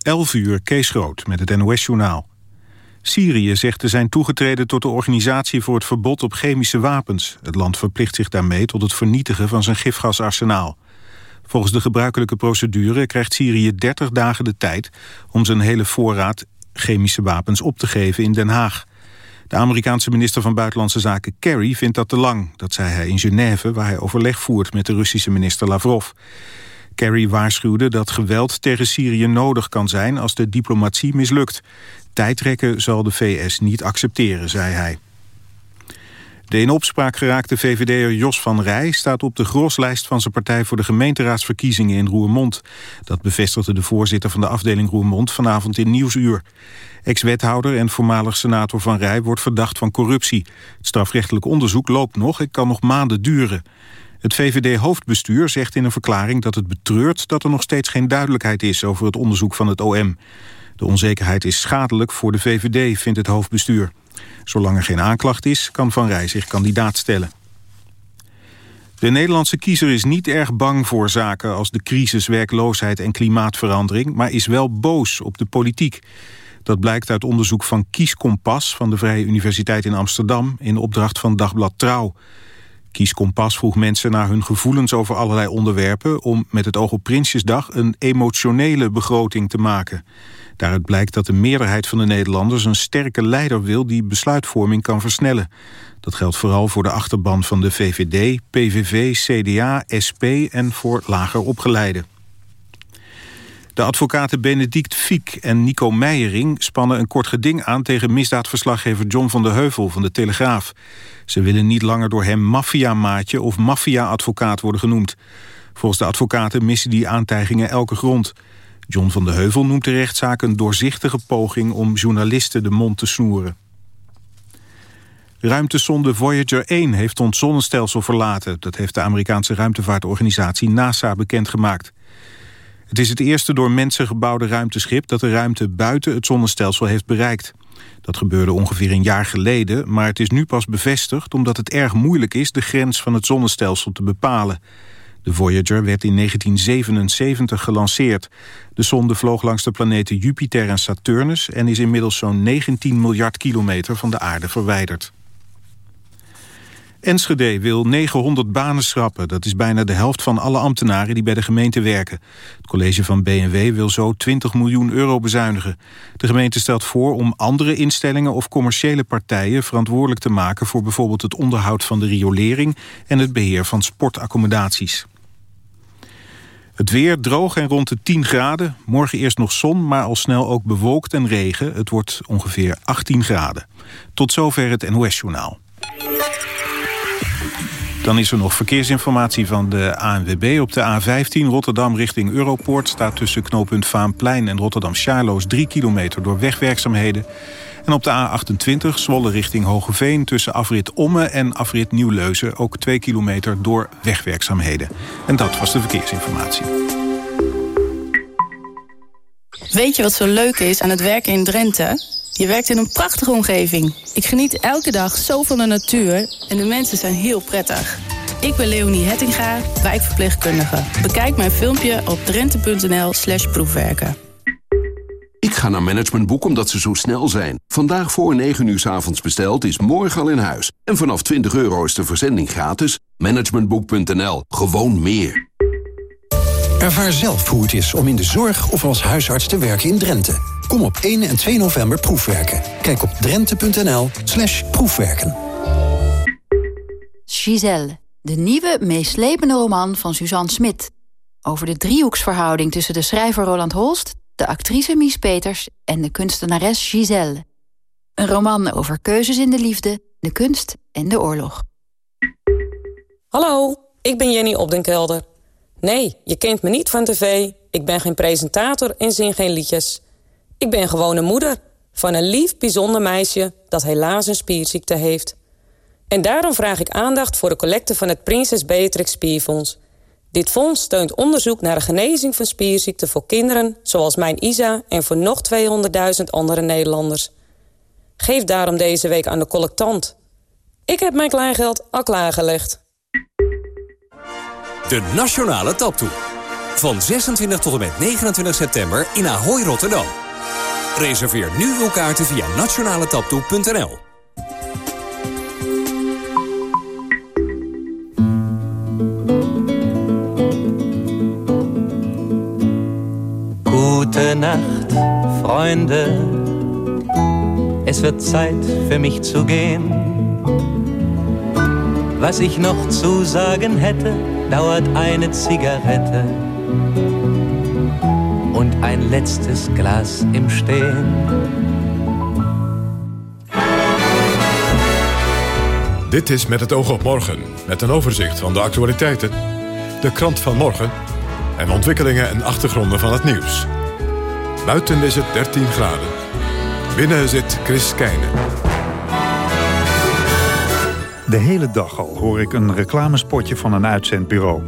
11 uur, Kees Groot, met het NOS-journaal. Syrië zegt te zijn toegetreden tot de Organisatie voor het Verbod op Chemische Wapens. Het land verplicht zich daarmee tot het vernietigen van zijn gifgasarsenaal. Volgens de gebruikelijke procedure krijgt Syrië 30 dagen de tijd... om zijn hele voorraad chemische wapens op te geven in Den Haag. De Amerikaanse minister van Buitenlandse Zaken Kerry vindt dat te lang. Dat zei hij in Genève, waar hij overleg voert met de Russische minister Lavrov. Kerry waarschuwde dat geweld tegen Syrië nodig kan zijn als de diplomatie mislukt. Tijdrekken zal de VS niet accepteren, zei hij. De in opspraak geraakte VVD'er Jos van Rij staat op de groslijst van zijn partij voor de gemeenteraadsverkiezingen in Roermond. Dat bevestigde de voorzitter van de afdeling Roermond vanavond in Nieuwsuur. Ex-wethouder en voormalig senator Van Rij wordt verdacht van corruptie. Het strafrechtelijk onderzoek loopt nog, het kan nog maanden duren. Het VVD-hoofdbestuur zegt in een verklaring dat het betreurt... dat er nog steeds geen duidelijkheid is over het onderzoek van het OM. De onzekerheid is schadelijk voor de VVD, vindt het hoofdbestuur. Zolang er geen aanklacht is, kan Van Rij zich kandidaat stellen. De Nederlandse kiezer is niet erg bang voor zaken als de crisis, werkloosheid en klimaatverandering, maar is wel boos op de politiek. Dat blijkt uit onderzoek van Kieskompas van de Vrije Universiteit in Amsterdam in opdracht van Dagblad Trouw. Kieskompas vroeg mensen naar hun gevoelens over allerlei onderwerpen... om met het oog op Prinsjesdag een emotionele begroting te maken. Daaruit blijkt dat de meerderheid van de Nederlanders... een sterke leider wil die besluitvorming kan versnellen. Dat geldt vooral voor de achterban van de VVD, PVV, CDA, SP en voor lager opgeleiden. De advocaten Benedict Fiek en Nico Meijering spannen een kort geding aan tegen misdaadverslaggever John van der Heuvel van de Telegraaf. Ze willen niet langer door hem maffiamaatje of maffia-advocaat worden genoemd. Volgens de advocaten missen die aantijgingen elke grond. John van der Heuvel noemt de rechtszaak een doorzichtige poging om journalisten de mond te snoeren. Ruimtesonde Voyager 1 heeft ons zonnestelsel verlaten. Dat heeft de Amerikaanse ruimtevaartorganisatie NASA bekendgemaakt. Het is het eerste door mensen gebouwde ruimteschip... dat de ruimte buiten het zonnestelsel heeft bereikt. Dat gebeurde ongeveer een jaar geleden, maar het is nu pas bevestigd... omdat het erg moeilijk is de grens van het zonnestelsel te bepalen. De Voyager werd in 1977 gelanceerd. De sonde vloog langs de planeten Jupiter en Saturnus... en is inmiddels zo'n 19 miljard kilometer van de aarde verwijderd. Enschede wil 900 banen schrappen. Dat is bijna de helft van alle ambtenaren die bij de gemeente werken. Het college van BNW wil zo 20 miljoen euro bezuinigen. De gemeente stelt voor om andere instellingen of commerciële partijen verantwoordelijk te maken voor bijvoorbeeld het onderhoud van de riolering en het beheer van sportaccommodaties. Het weer droog en rond de 10 graden. Morgen eerst nog zon, maar al snel ook bewolkt en regen. Het wordt ongeveer 18 graden. Tot zover het NOS-journaal. Dan is er nog verkeersinformatie van de ANWB. Op de A15 Rotterdam richting Europoort staat tussen knooppunt Vaanplein en Rotterdam-Charloes 3 kilometer door wegwerkzaamheden. En op de A28 Zwolle richting Hogeveen tussen afrit Omme en afrit Nieuwleuzen ook 2 kilometer door wegwerkzaamheden. En dat was de verkeersinformatie. Weet je wat zo leuk is aan het werken in Drenthe? Je werkt in een prachtige omgeving. Ik geniet elke dag zo van de natuur en de mensen zijn heel prettig. Ik ben Leonie Hettinga, wijkverpleegkundige. Bekijk mijn filmpje op drenthe.nl slash proefwerken. Ik ga naar Managementboek omdat ze zo snel zijn. Vandaag voor 9 uur s avonds besteld is morgen al in huis. En vanaf 20 euro is de verzending gratis. Managementboek.nl. Gewoon meer. Ervaar zelf hoe het is om in de zorg of als huisarts te werken in Drenthe. Kom op 1 en 2 november proefwerken. Kijk op drenthe.nl slash proefwerken. Giselle, de nieuwe, meeslepende roman van Suzanne Smit. Over de driehoeksverhouding tussen de schrijver Roland Holst... de actrice Mies Peters en de kunstenares Giselle. Een roman over keuzes in de liefde, de kunst en de oorlog. Hallo, ik ben Jenny Opdenkelder. Nee, je kent me niet van tv. Ik ben geen presentator en zing geen liedjes. Ik ben gewoon moeder van een lief, bijzonder meisje... dat helaas een spierziekte heeft. En daarom vraag ik aandacht voor de collecte van het Prinses Beatrix Spierfonds. Dit fonds steunt onderzoek naar de genezing van spierziekten voor kinderen... zoals mijn Isa en voor nog 200.000 andere Nederlanders. Geef daarom deze week aan de collectant. Ik heb mijn kleingeld al klaargelegd. De Nationale Taptoe. Van 26 tot en met 29 september in Ahoy Rotterdam. Reserveer nu uw kaarten via nationaletaptoe.nl. Gute Nacht, Freunde. Es wird Zeit für mich zu gehen. Was ich noch zu sagen hätte, dauert eine Zigarette und ein letztes Glas im Stehen. Dit is Met het oog op morgen, met een overzicht van de actualiteiten, de krant van morgen en ontwikkelingen en achtergronden van het nieuws. Buiten is het 13 graden. Binnen zit Chris Keijnen. De hele dag al hoor ik een reclamespotje van een uitzendbureau.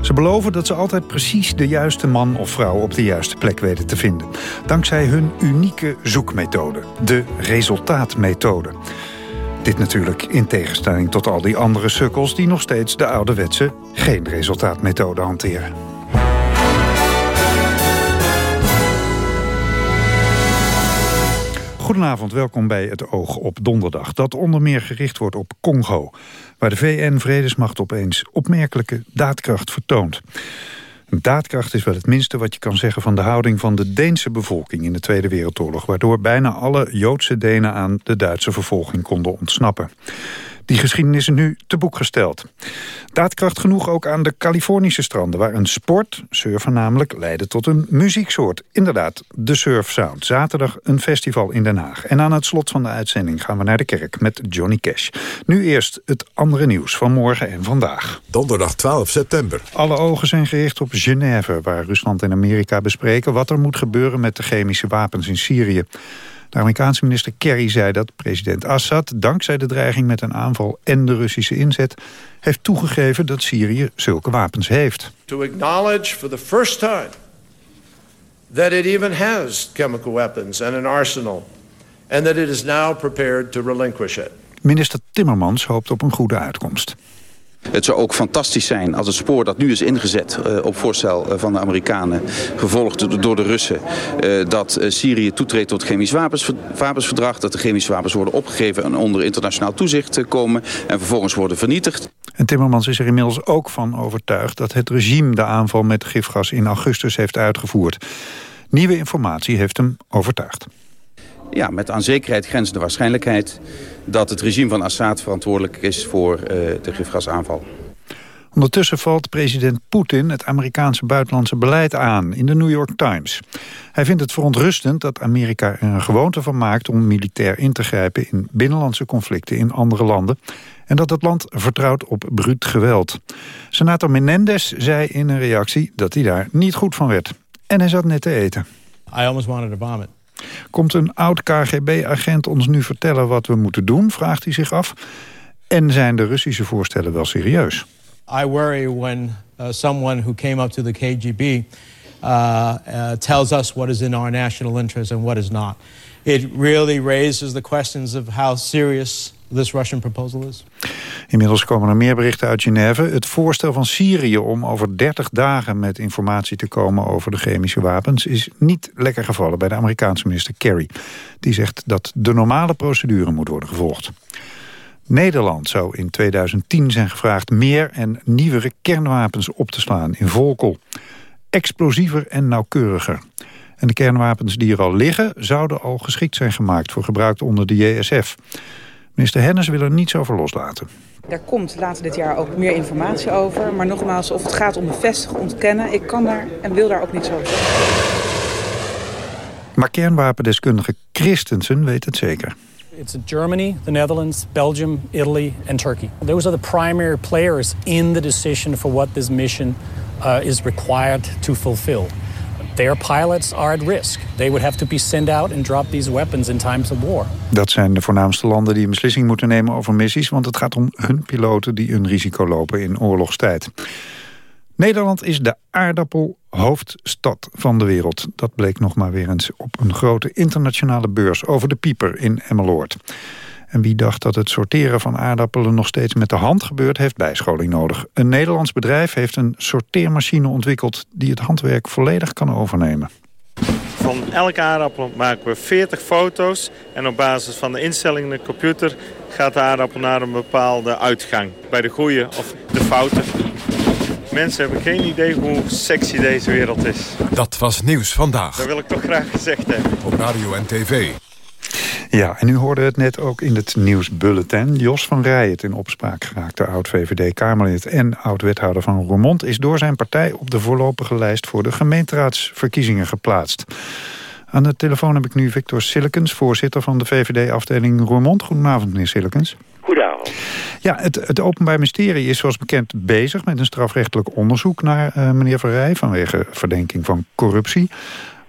Ze beloven dat ze altijd precies de juiste man of vrouw op de juiste plek weten te vinden. Dankzij hun unieke zoekmethode, de resultaatmethode. Dit natuurlijk in tegenstelling tot al die andere sukkels... die nog steeds de ouderwetse geen resultaatmethode hanteren. Goedenavond, welkom bij het Oog op Donderdag... dat onder meer gericht wordt op Congo... waar de VN-vredesmacht opeens opmerkelijke daadkracht vertoont. Daadkracht is wel het minste wat je kan zeggen van de houding van de Deense bevolking in de Tweede Wereldoorlog, waardoor bijna alle Joodse Denen aan de Duitse vervolging konden ontsnappen. Die geschiedenis is nu te boek gesteld. Daadkracht genoeg ook aan de Californische stranden... waar een sport, surfen namelijk, leidde tot een muzieksoort. Inderdaad, de Surf Sound. Zaterdag een festival in Den Haag. En aan het slot van de uitzending gaan we naar de kerk met Johnny Cash. Nu eerst het andere nieuws van morgen en vandaag. Donderdag 12 september. Alle ogen zijn gericht op Genève... waar Rusland en Amerika bespreken wat er moet gebeuren... met de chemische wapens in Syrië. De Amerikaanse minister Kerry zei dat president Assad... dankzij de dreiging met een aanval en de Russische inzet... heeft toegegeven dat Syrië zulke wapens heeft. To acknowledge for the first time... that it even has chemical weapons and an arsenal... and that it is now prepared to relinquish it. Minister Timmermans hoopt op een goede uitkomst. Het zou ook fantastisch zijn als het spoor dat nu is ingezet uh, op voorstel uh, van de Amerikanen, gevolgd door de Russen, uh, dat Syrië toetreedt tot chemisch wapens, wapensverdrag, dat de chemische wapens worden opgegeven en onder internationaal toezicht komen en vervolgens worden vernietigd. En Timmermans is er inmiddels ook van overtuigd dat het regime de aanval met gifgas in augustus heeft uitgevoerd. Nieuwe informatie heeft hem overtuigd ja, met aan zekerheid grenzende waarschijnlijkheid... dat het regime van Assad verantwoordelijk is voor uh, de gifgasaanval. Ondertussen valt president Poetin het Amerikaanse buitenlandse beleid aan in de New York Times. Hij vindt het verontrustend dat Amerika er een gewoonte van maakt om militair in te grijpen in binnenlandse conflicten in andere landen en dat het land vertrouwt op bruut geweld. Senator Menendez zei in een reactie dat hij daar niet goed van werd. En hij zat net te eten. I almost wanted to vomit. Komt een oud KGB-agent ons nu vertellen wat we moeten doen, vraagt hij zich af. En zijn de Russische voorstellen wel serieus? I worry when uh, someone who came up to the KGB uh, uh, tells us what is in our national interest and what is not. It really raises the questions of how serious this Russian proposal is. Inmiddels komen er meer berichten uit Genève. Het voorstel van Syrië om over 30 dagen met informatie te komen over de chemische wapens is niet lekker gevallen bij de Amerikaanse minister Kerry. Die zegt dat de normale procedure moet worden gevolgd. Nederland zou in 2010 zijn gevraagd meer en nieuwere kernwapens op te slaan in Volkel. Explosiever en nauwkeuriger. En de kernwapens die er al liggen zouden al geschikt zijn gemaakt voor gebruik onder de JSF. Minister Hennis wil er niets over loslaten. Er komt later dit jaar ook meer informatie over. Maar nogmaals, of het gaat om bevestigen, ontkennen... ik kan daar en wil daar ook niets over zeggen. Maar kernwapendeskundige Christensen weet het zeker. It's Germany, the Netherlands, Belgium, Italy and Turkey. Those are the primary players in the decision for what this mission uh, is required to fulfill. Their pilots are at risk. They would have to be sent out and drop these weapons in times of war. Dat zijn de voornaamste landen die een beslissing moeten nemen over missies... want het gaat om hun piloten die een risico lopen in oorlogstijd. Nederland is de aardappelhoofdstad van de wereld. Dat bleek nog maar weer eens op een grote internationale beurs... over de pieper in Emmeloord. En wie dacht dat het sorteren van aardappelen nog steeds met de hand gebeurt... heeft bijscholing nodig. Een Nederlands bedrijf heeft een sorteermachine ontwikkeld... die het handwerk volledig kan overnemen. Van elke aardappel maken we 40 foto's. En op basis van de instellingen in de computer gaat de aardappel naar een bepaalde uitgang. Bij de goede of de fouten. Mensen hebben geen idee hoe sexy deze wereld is. Dat was Nieuws Vandaag. Dat wil ik toch graag gezegd hebben. Op radio en tv. Ja, en u hoorde het net ook in het nieuwsbulletin. Jos van Rij, het in opspraak geraakte oud-VVD-Kamerlid... en oud-wethouder van Roermond... is door zijn partij op de voorlopige lijst... voor de gemeenteraadsverkiezingen geplaatst. Aan de telefoon heb ik nu Victor Sillikens... voorzitter van de VVD-afdeling Roermond. Goedenavond, meneer Sillikens. Goedenavond. Ja, het, het Openbaar Ministerie is zoals bekend bezig... met een strafrechtelijk onderzoek naar uh, meneer Van Rij... vanwege verdenking van corruptie.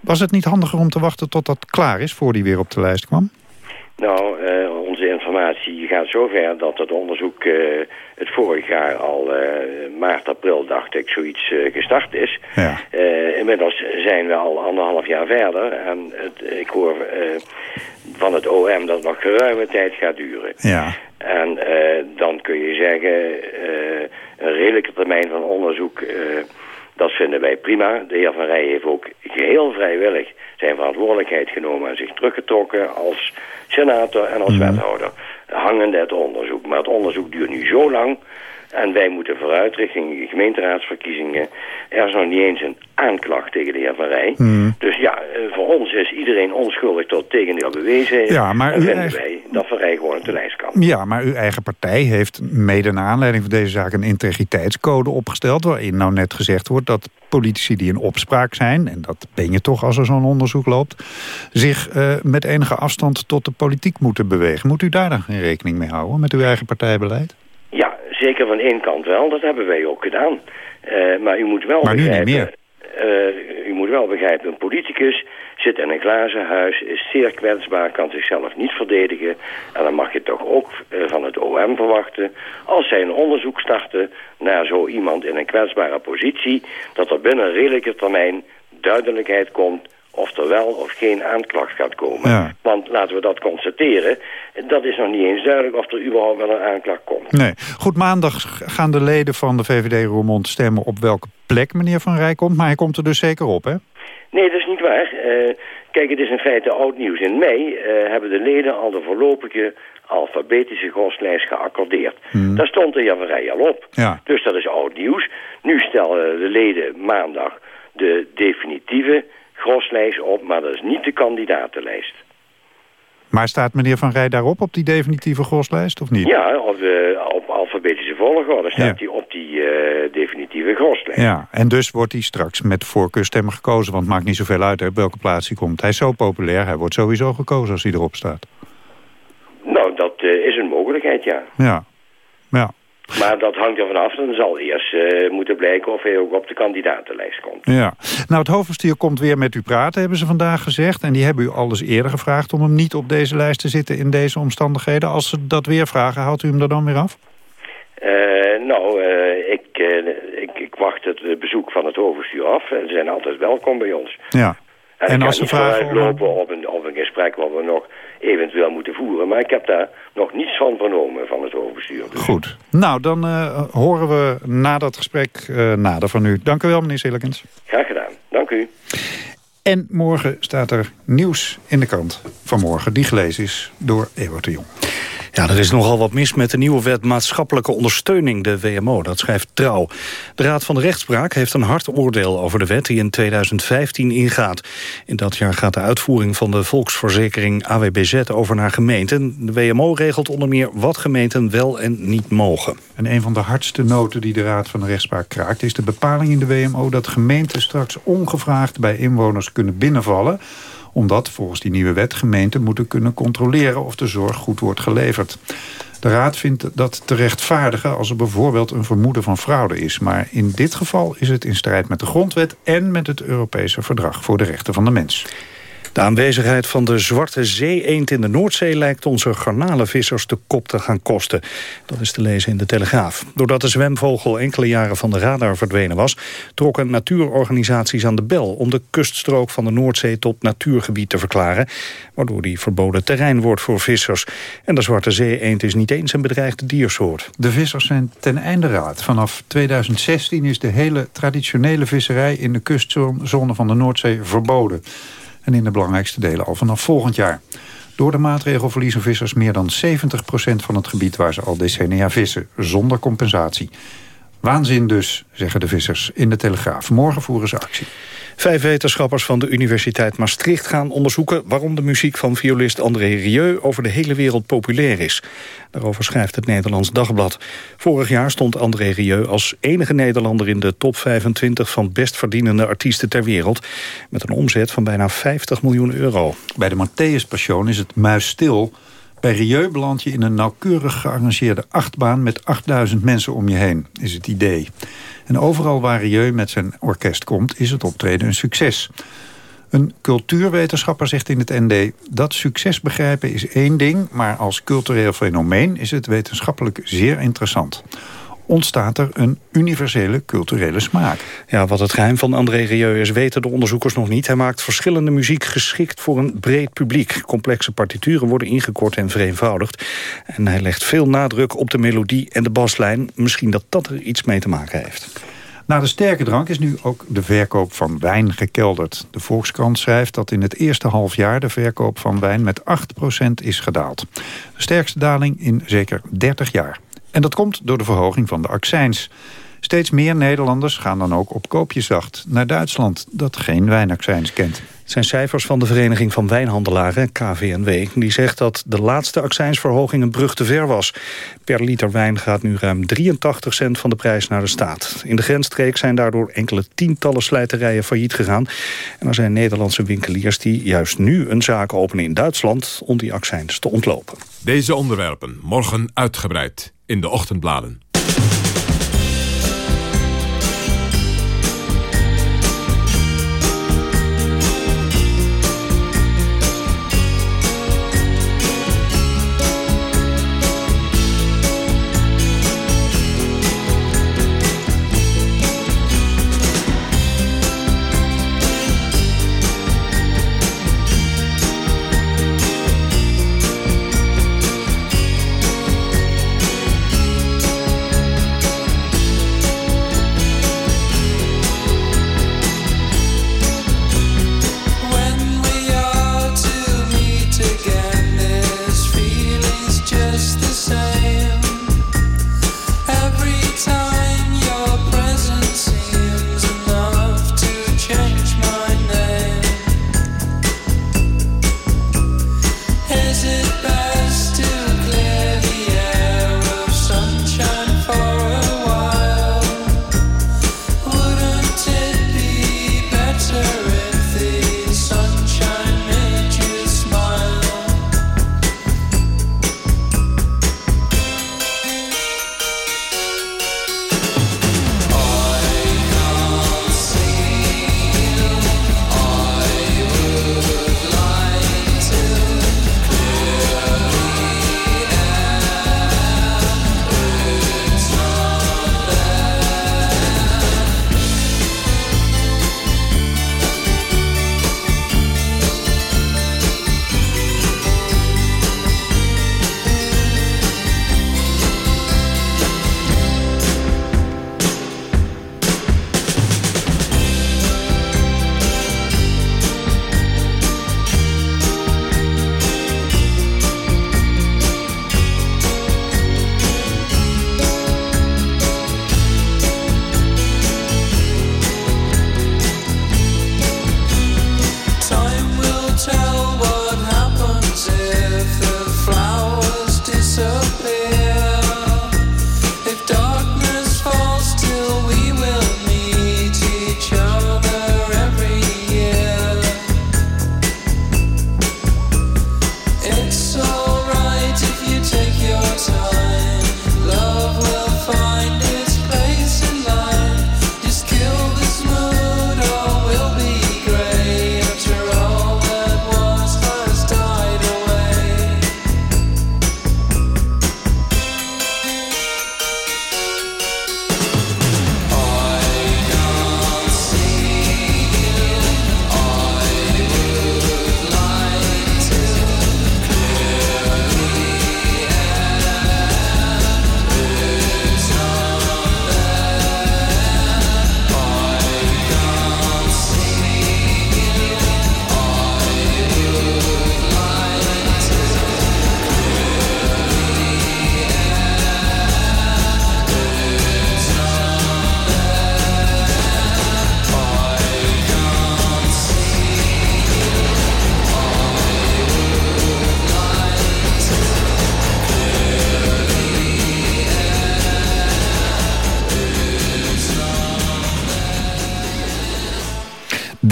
Was het niet handiger om te wachten tot dat klaar is... voor die weer op de lijst kwam? Nou, uh, onze informatie gaat zover dat het onderzoek uh, het vorig jaar al uh, maart, april, dacht ik, zoiets gestart is. Ja. inmiddels zijn we al anderhalf jaar verder en het, ik hoor van het OM dat het nog geruime tijd gaat duren. Ja. En dan kun je zeggen, een redelijke termijn van onderzoek, dat vinden wij prima. De heer Van Rij heeft ook geheel vrijwillig zijn verantwoordelijkheid genomen en zich teruggetrokken als senator en als wethouder. Hangende het onderzoek. Maar het onderzoek duurt nu zo lang en wij moeten vooruit richting gemeenteraadsverkiezingen. Er is nog niet eens een aanklacht tegen de heer Van Rij. Hmm. Dus ja, voor ons is iedereen onschuldig tot tegendeel bewezen heeft. Ja, maar en vinden eigen- wij dat Van Rij gewoon op de lijst kan. Ja, maar uw eigen partij heeft mede naar aanleiding van deze zaak... een integriteitscode opgesteld... waarin nou net gezegd wordt dat politici die in opspraak zijn... en dat ben je toch als er zo'n onderzoek loopt... zich eh, met enige afstand tot de politiek moeten bewegen. Moet u daar dan geen rekening mee houden met uw eigen partijbeleid? Zeker van één kant wel. Dat hebben wij ook gedaan. Eh, maar u moet wel Maar nu niet begrijpen... eh, u moet wel begrijpen, een politicus zit in een glazen huis, is zeer kwetsbaar, kan zichzelf niet verdedigen. En dan mag je toch ook eh, van het OM verwachten, als zij een onderzoek starten naar zo iemand in een kwetsbare positie, dat er binnen een redelijke termijn duidelijkheid komt of er wel of geen aanklacht gaat komen. Ja. Want laten we dat constateren, dat is nog niet eens duidelijk of er überhaupt wel een aanklacht komt. Nee. Goed, maandag gaan de leden van de VVD Roermond stemmen... op welke plek meneer Van Rij komt. Maar hij komt er dus zeker op, hè? Nee, dat is niet waar. Eh, kijk, het is in feite oud nieuws. In mei eh, hebben de leden al de voorlopige alfabetische groslijst geaccordeerd. Daar stond de heer Van Rij al op. Ja. Dus dat is oud nieuws. Nu stellen de leden maandag de definitieve groslijst op, maar dat is niet de kandidatenlijst. Maar staat meneer Van Rij daarop, op die definitieve groslijst, of niet? Ja, op, de, op alfabetische volgorde staat Ja. hij op die eh, definitieve groslijst. Ja, en dus wordt hij straks met voorkeurstemmen gekozen. Want het maakt niet zoveel uit op welke plaats hij komt. Hij is zo populair, hij wordt sowieso gekozen als hij erop staat. Nou, dat eh, is een mogelijkheid, ja. Ja, ja. Maar dat hangt er vanaf. Dan zal eerst eh, moeten blijken of hij ook op de kandidatenlijst komt. Ja. Nou, het hoofdbestuur komt weer met u praten, hebben ze vandaag gezegd. En die hebben u al eens eerder gevraagd om hem niet op deze lijst te zitten in deze omstandigheden. Als ze dat weer vragen, houdt u hem er dan weer af? Eh, nou, eh, ik, ik, ik wacht het bezoek van het hoofdbestuur af. Ze zijn altijd welkom bij ons. Ja. En, als ze vragen om- vooruitlopen op een, op een gesprek wat we nog eventueel moeten voeren. Maar ik heb daar nog niets van vernomen van het hoofdbestuur. Dus Goed. Nou, dan eh, horen we na dat gesprek eh, nader van u. Dank u wel, meneer Sillikens. graag gedaan. Dank u. En morgen staat er nieuws in de krant vanmorgen... die gelezen is door Ewout de Jong. Ja, er is nogal wat mis met de nieuwe wet maatschappelijke ondersteuning, de WMO. Dat schrijft Trouw. De Raad van de Rechtspraak heeft een hard oordeel over de wet die in 2015 ingaat. In dat jaar gaat de uitvoering van de volksverzekering AWBZ over naar gemeenten. De WMO regelt onder meer wat gemeenten wel en niet mogen. En een van de hardste noten die de Raad van de Rechtspraak kraakt... is de bepaling in de WMO dat gemeenten straks ongevraagd bij inwoners kunnen binnenvallen omdat volgens die nieuwe wet gemeenten moeten kunnen controleren of de zorg goed wordt geleverd. De Raad vindt dat te rechtvaardigen als er bijvoorbeeld een vermoeden van fraude is. Maar in dit geval is het in strijd met de grondwet en met het Europese Verdrag voor de Rechten van de Mens. De aanwezigheid van de zwarte zee-eend in de Noordzee... lijkt onze garnalenvissers de kop te gaan kosten. Dat is te lezen in de Telegraaf. Doordat de zwemvogel enkele jaren van de radar verdwenen was... trokken natuurorganisaties aan de bel... om de kuststrook van de Noordzee tot natuurgebied te verklaren... waardoor die verboden terrein wordt voor vissers. En de zwarte zee-eend is niet eens een bedreigde diersoort. De vissers zijn ten einde raad. Vanaf 2016 is de hele traditionele visserij... in de kustzone van de Noordzee verboden en in de belangrijkste delen al vanaf volgend jaar. Door de maatregel verliezen vissers meer dan 70% van het gebied waar ze al decennia vissen, zonder compensatie. Waanzin dus, zeggen de vissers in de Telegraaf. Morgen voeren ze actie. Vijf wetenschappers van de Universiteit Maastricht gaan onderzoeken... waarom de muziek van violist André Rieu over de hele wereld populair is. Daarover schrijft het Nederlands Dagblad. Vorig jaar stond André Rieu als enige Nederlander... in de top 25 van best verdienende artiesten ter wereld... met een omzet van bijna 50 miljoen euro. Bij de Matthäus Passion is het muisstil... Bij Rieu beland je in een nauwkeurig gearrangeerde achtbaan... met 8000 mensen om je heen, is het idee. En overal waar Rieu met zijn orkest komt, is het optreden een succes. Een cultuurwetenschapper zegt in het ND... dat succes begrijpen is één ding... maar als cultureel fenomeen is het wetenschappelijk zeer interessant ontstaat er een universele culturele smaak. Ja, wat het geheim van André Rieu is, weten de onderzoekers nog niet. Hij maakt verschillende muziek geschikt voor een breed publiek. Complexe partituren worden ingekort en vereenvoudigd. En hij legt veel nadruk op de melodie en de baslijn. Misschien dat dat er iets mee te maken heeft. Na de sterke drank is nu ook de verkoop van wijn gekelderd. De Volkskrant schrijft dat in het eerste halfjaar de verkoop van wijn met 8% is gedaald. De sterkste daling in zeker 30 jaar. En dat komt door de verhoging van de accijns. Steeds meer Nederlanders gaan dan ook op koopjesjacht naar Duitsland... dat geen wijnaccijns kent. Het zijn cijfers van de Vereniging van Wijnhandelaren, KVNW. Die zegt dat de laatste accijnsverhoging een brug te ver was. Per liter wijn gaat nu ruim 83 cent van de prijs naar de staat. In de grensstreek zijn daardoor enkele tientallen slijterijen failliet gegaan. En er zijn Nederlandse winkeliers die juist nu een zaak openen in Duitsland... om die accijns te ontlopen. Deze onderwerpen morgen uitgebreid in de ochtendbladen.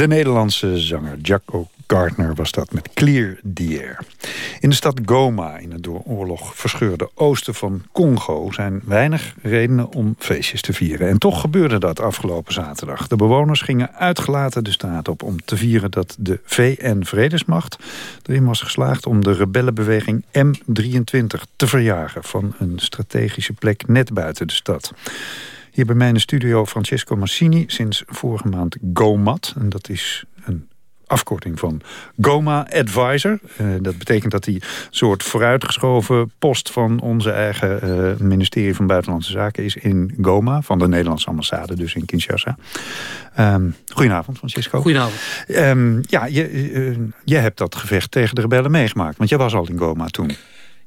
De Nederlandse zanger Jaco Gardner was dat met Clear the Air. In de stad Goma, in het door oorlog verscheurde oosten van Congo... zijn weinig redenen om feestjes te vieren. En toch gebeurde dat afgelopen zaterdag. De bewoners gingen uitgelaten de straat op om te vieren... dat de VN-vredesmacht erin was geslaagd om de rebellenbeweging M23 te verjagen... van een strategische plek net buiten de stad. Hier bij mij in de studio Francesco Massini, sinds vorige maand GOMAT. En dat is een afkorting van Goma Advisor. Uh, dat betekent dat hij een soort vooruitgeschoven post van onze eigen uh, ministerie van Buitenlandse Zaken is in Goma. Van de Nederlandse ambassade dus in Kinshasa. Um, goedenavond Francisco. Goedenavond. Um, ja, je, uh, je hebt dat gevecht tegen de rebellen meegemaakt. Want jij was al in Goma toen.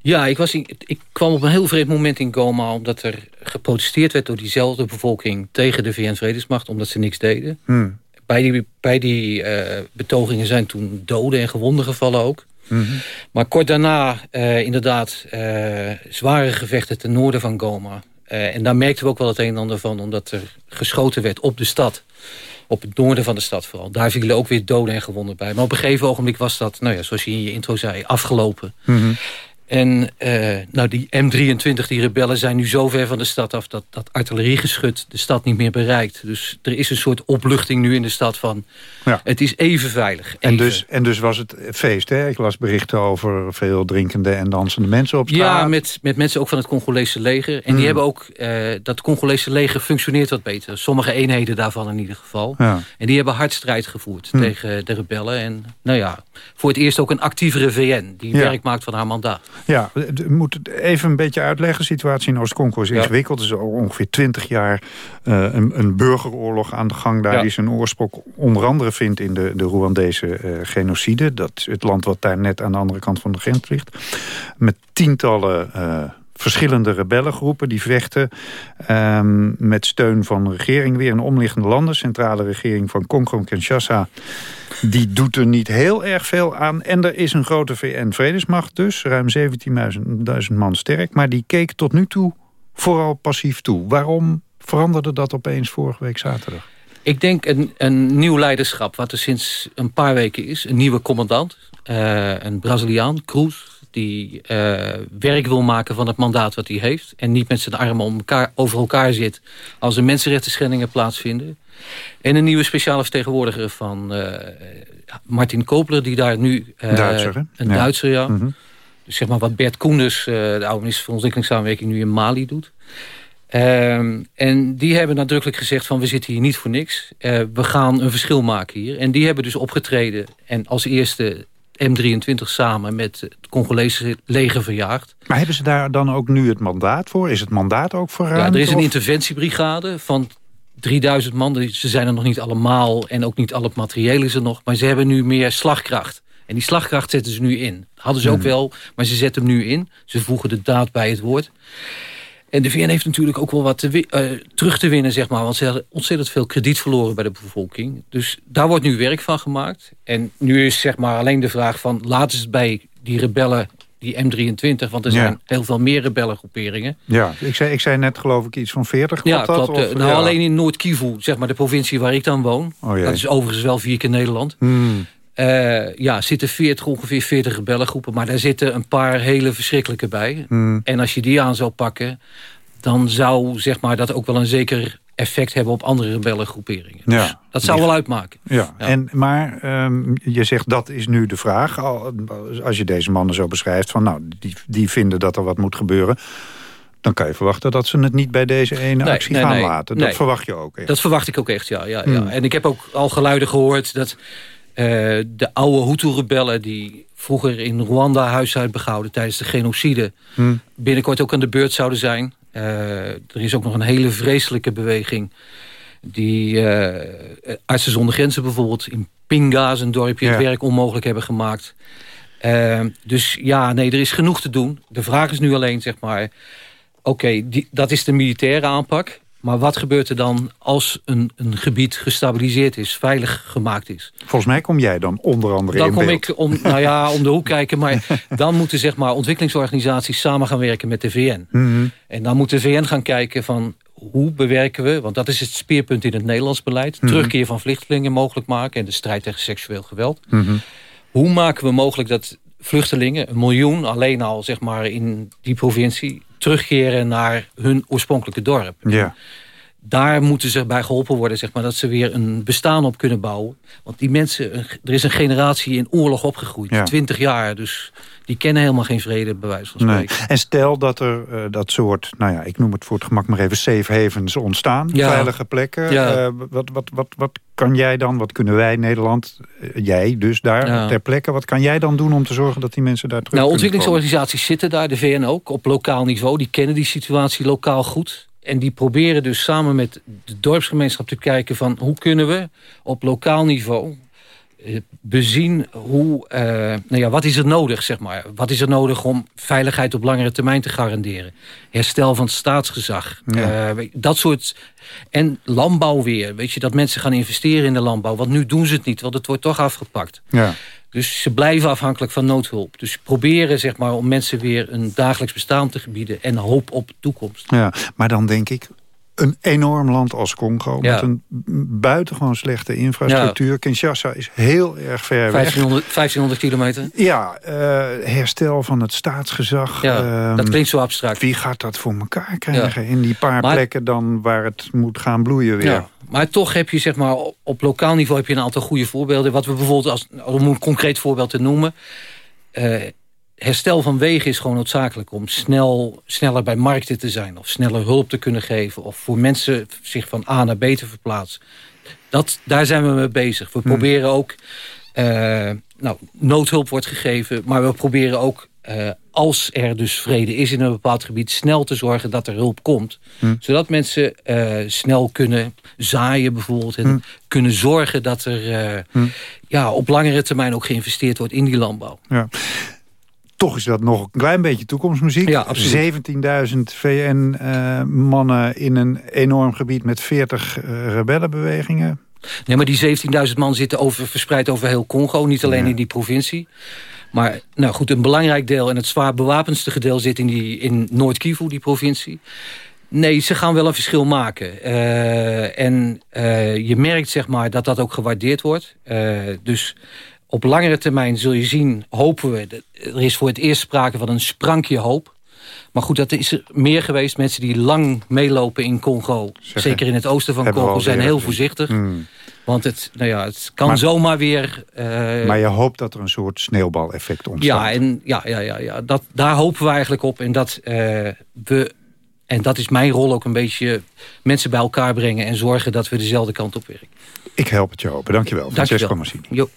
Ja, ik, was in, ik kwam op een heel vreemd moment in Goma... omdat er geprotesteerd werd door diezelfde bevolking... tegen de VN-vredesmacht, omdat ze niks deden. Hmm. Bij die, bij die uh, betogingen zijn toen doden en gewonden gevallen ook. Mm -hmm. Maar kort daarna uh, inderdaad uh, zware gevechten ten noorden van Goma. en daar merkten we ook wel het een en ander van... omdat er geschoten werd op de stad. Op het noorden van de stad vooral. Daar vielen ook weer doden en gewonden bij. Maar op een gegeven ogenblik was dat, nou ja, zoals je in je intro zei, afgelopen. Mm -hmm. En uh, nou, die M23, die rebellen, zijn nu zo ver van de stad af... dat, dat artilleriegeschut de stad niet meer bereikt. Dus er is een soort opluchting nu in de stad van... Ja. het is even veilig. Even. En, dus, en dus was het feest, hè? Ik las berichten over veel drinkende en dansende mensen op straat. Ja, met, met mensen ook van het Congolese leger. En Mm. die hebben ook... Uh, dat Congolese leger functioneert wat beter. Sommige eenheden daarvan in ieder geval. Ja. En die hebben hard strijd gevoerd Mm. tegen de rebellen. En nou ja, voor het eerst ook een actievere VN... die Ja. werk maakt van haar mandaat. Ja, het even een beetje uitleggen. De situatie in Oost-Congo is ingewikkeld. Er is al ongeveer twintig jaar uh, een, een, burgeroorlog aan de gang. Daar die zijn oorsprong onder andere vindt in de, de Rwandese uh, genocide. Dat is het land wat daar net aan de andere kant van de grens ligt. Met tientallen... Uh, verschillende rebellengroepen die vechten um, met steun van de regering weer in omliggende landen. Centrale regering van Congo en Kinshasa die doet er niet heel erg veel aan. En er is een grote VN-vredesmacht dus, ruim 17.000 man sterk. Maar die keek tot nu toe vooral passief toe. Waarom veranderde dat opeens vorige week zaterdag? Ik denk een, een nieuw leiderschap wat er sinds een paar weken is. Een nieuwe commandant, uh, een Braziliaan, Cruz die uh, werk wil maken van het mandaat wat hij heeft... en niet met zijn armen om elkaar, over elkaar zit als er mensenrechten schendingen plaatsvinden. En een nieuwe speciale vertegenwoordiger van uh, Martin Kopler... die daar nu... Uh, Duitser, hè? Een ja. Duitser, ja. Mm -hmm. Dus zeg maar wat Bert Koenders, de oude minister van Ontwikkelingssamenwerking... nu in Mali doet. Um, en die hebben nadrukkelijk gezegd van we zitten hier niet voor niks. Uh, we gaan een verschil maken hier. En die hebben dus opgetreden en als eerste M23 samen met het Congolese leger verjaagd. Maar hebben ze daar dan ook nu het mandaat voor? Is het mandaat ook voor Ja, er is een interventiebrigade van 3000 man. Ze zijn er nog niet allemaal en ook niet al het materieel is er nog. Maar ze hebben nu meer slagkracht. En die slagkracht zetten ze nu in. Hadden ze ook Hmm. wel, maar ze zetten hem nu in. Ze voegen de daad bij het woord. En de VN heeft natuurlijk ook wel wat te uh, terug te winnen, zeg maar. Want ze hadden ontzettend veel krediet verloren bij de bevolking. Dus daar wordt nu werk van gemaakt. En nu is zeg maar alleen de vraag van... laten ze het bij die rebellen, die M23... want er zijn Ja. heel veel meer rebellengroeperingen. Ja, ik zei, ik zei net geloof ik iets van 40. Ja, klopt dat? klopt. Of- Uh, nou, ja. alleen in Noord-Kivu, zeg maar de provincie waar ik dan woon. Oh, dat is overigens wel vier keer Nederland. Hmm. Uh, ja, zitten 40, ongeveer 40 rebellengroepen. Maar daar zitten een paar hele verschrikkelijke bij. Hmm. En als je die aan zou pakken... dan zou zeg maar, dat ook wel een zeker effect hebben op andere rebellengroeperingen. Ja. Dus dat zou wel uitmaken. Ja, En, maar ehm, je zegt dat is nu de vraag. Al- Als je deze mannen zo beschrijft, van nou, die, die vinden dat er wat moet gebeuren... dan kan je verwachten dat ze het niet bij deze ene Nee, actie nee, gaan nee. laten. Dat verwacht je ook. Echt. Dat verwacht ik ook echt, ja. ja, ja. Hmm. En ik heb ook al geluiden gehoord dat de oude Hutu-rebellen... die vroeger in Rwanda huis uitbehouden tijdens de genocide... Hmm. binnenkort ook aan de beurt zouden zijn. Eh, er is ook nog een hele vreselijke beweging... die eh Artsen zonder Grenzen bijvoorbeeld... in Pinga, een dorpje, het werk onmogelijk hebben gemaakt. Eh, dus ja, nee, er is genoeg te doen. De vraag is nu alleen, zeg maar... Oké, dat is de militaire aanpak. Maar wat gebeurt er dan als een, een gebied gestabiliseerd is, veilig gemaakt is? Volgens mij kom jij dan onder andere Dan in kom beeld. ik om, nou ja, om de hoek kijken. Maar dan moeten zeg maar, ontwikkelingsorganisaties samen gaan werken met de VN. Mhm. En dan moet de VN gaan kijken van hoe bewerken we, want dat is het speerpunt in het Nederlands beleid... Mhm. terugkeer van vluchtelingen mogelijk maken... en de strijd tegen seksueel geweld. Mhm. Hoe maken we mogelijk dat vluchtelingen, een miljoen alleen al zeg maar, in die provincie... terugkeren naar hun oorspronkelijke dorp? Ja. Daar moeten ze bij geholpen worden, zeg maar, dat ze weer een bestaan op kunnen bouwen. Want die mensen, er is een generatie in oorlog opgegroeid, Ja. 20 jaar. Dus die kennen helemaal geen vrede, bij wijze van Nee. spreken. En stel dat er eh, dat soort, nou ja, ik noem het voor het gemak maar even safe havens ontstaan. Ja. Veilige plekken. Ja. Eh, wat, wat, wat, wat kan jij dan, wat kunnen wij Nederland, eh, jij dus daar ter plekke, wat kan jij dan doen om te zorgen dat die mensen daar terug Nou, ontwikkelingsorganisaties zitten daar, de VN ook, op lokaal niveau. Die kennen die situatie lokaal goed. En die proberen dus samen met de dorpsgemeenschap te kijken van... hoe kunnen we op lokaal niveau bezien hoe, eh, nou ja, wat is er nodig, zeg maar. Wat is er nodig om veiligheid op langere termijn te garanderen? Herstel van het staatsgezag. Ja. Eh, dat soort... En landbouw weer. Weet je, dat mensen gaan investeren in de landbouw. Want nu doen ze het niet, want het wordt toch afgepakt. Ja. Dus ze blijven afhankelijk van noodhulp. Dus proberen zeg maar, om mensen weer een dagelijks bestaan te gebieden... en hoop op toekomst. Ja, maar dan denk ik, een enorm land als Congo... Ja. met een buitengewoon slechte infrastructuur. Kinshasa is heel erg ver weg. 1500, 1500 kilometer. Ja, eh, herstel van het staatsgezag. Ja, ehm, dat klinkt zo abstract. Wie gaat dat voor elkaar krijgen in die paar Maar- plekken dan waar het moet gaan bloeien weer? Ja, maar toch heb je zeg maar, op, op lokaal niveau heb je een aantal goede voorbeelden. Wat we bijvoorbeeld, als, om een concreet voorbeeld te noemen... eh, herstel van wegen is gewoon noodzakelijk... om snel, sneller bij markten te zijn... of sneller hulp te kunnen geven... of voor mensen zich van A naar B te verplaatsen. Dat, daar zijn we mee bezig. We proberen ook... eh, nou, noodhulp wordt gegeven, maar we proberen ook... eh, als er dus vrede is in een bepaald gebied... snel te zorgen dat er hulp komt. Zodat mensen eh, snel kunnen zaaien bijvoorbeeld... en kunnen zorgen dat er ja, op langere termijn ook geïnvesteerd wordt in die landbouw. Ja. Toch is dat nog een klein beetje toekomstmuziek. Ja, absoluut. 17.000 VN-mannen eh, in een enorm gebied met 40 eh, rebellenbewegingen. Nee, maar die 17.000 man zitten over, verspreid over heel Congo. Niet alleen in die provincie. Maar nou goed, een belangrijk deel en het zwaar bewapendste gedeelte zit in, die, in Noord-Kivu, die provincie. Nee, ze gaan wel een verschil maken. Eh, en je merkt zeg maar dat dat ook gewaardeerd wordt. Dus op langere termijn zul je zien, hopen we... er is voor het eerst sprake van een sprankje hoop. Maar goed, dat is er meer geweest. Mensen die lang meelopen in Congo, zeker in het oosten van Congo... zijn heel voorzichtig. Hmm. Want het, nou ja, het kan Maar- zomaar weer... eh, maar je hoopt dat er een soort sneeuwbaleffect ontstaat. ja, en, ja, ja, ja, ja. Dat, daar hopen we eigenlijk op. En dat eh, we... En dat is mijn rol ook een beetje mensen bij elkaar brengen... en zorgen dat we dezelfde kant op werken. Ik help het je hopen. Dankjewel. Francesco Dankjewel. Massini. Jo.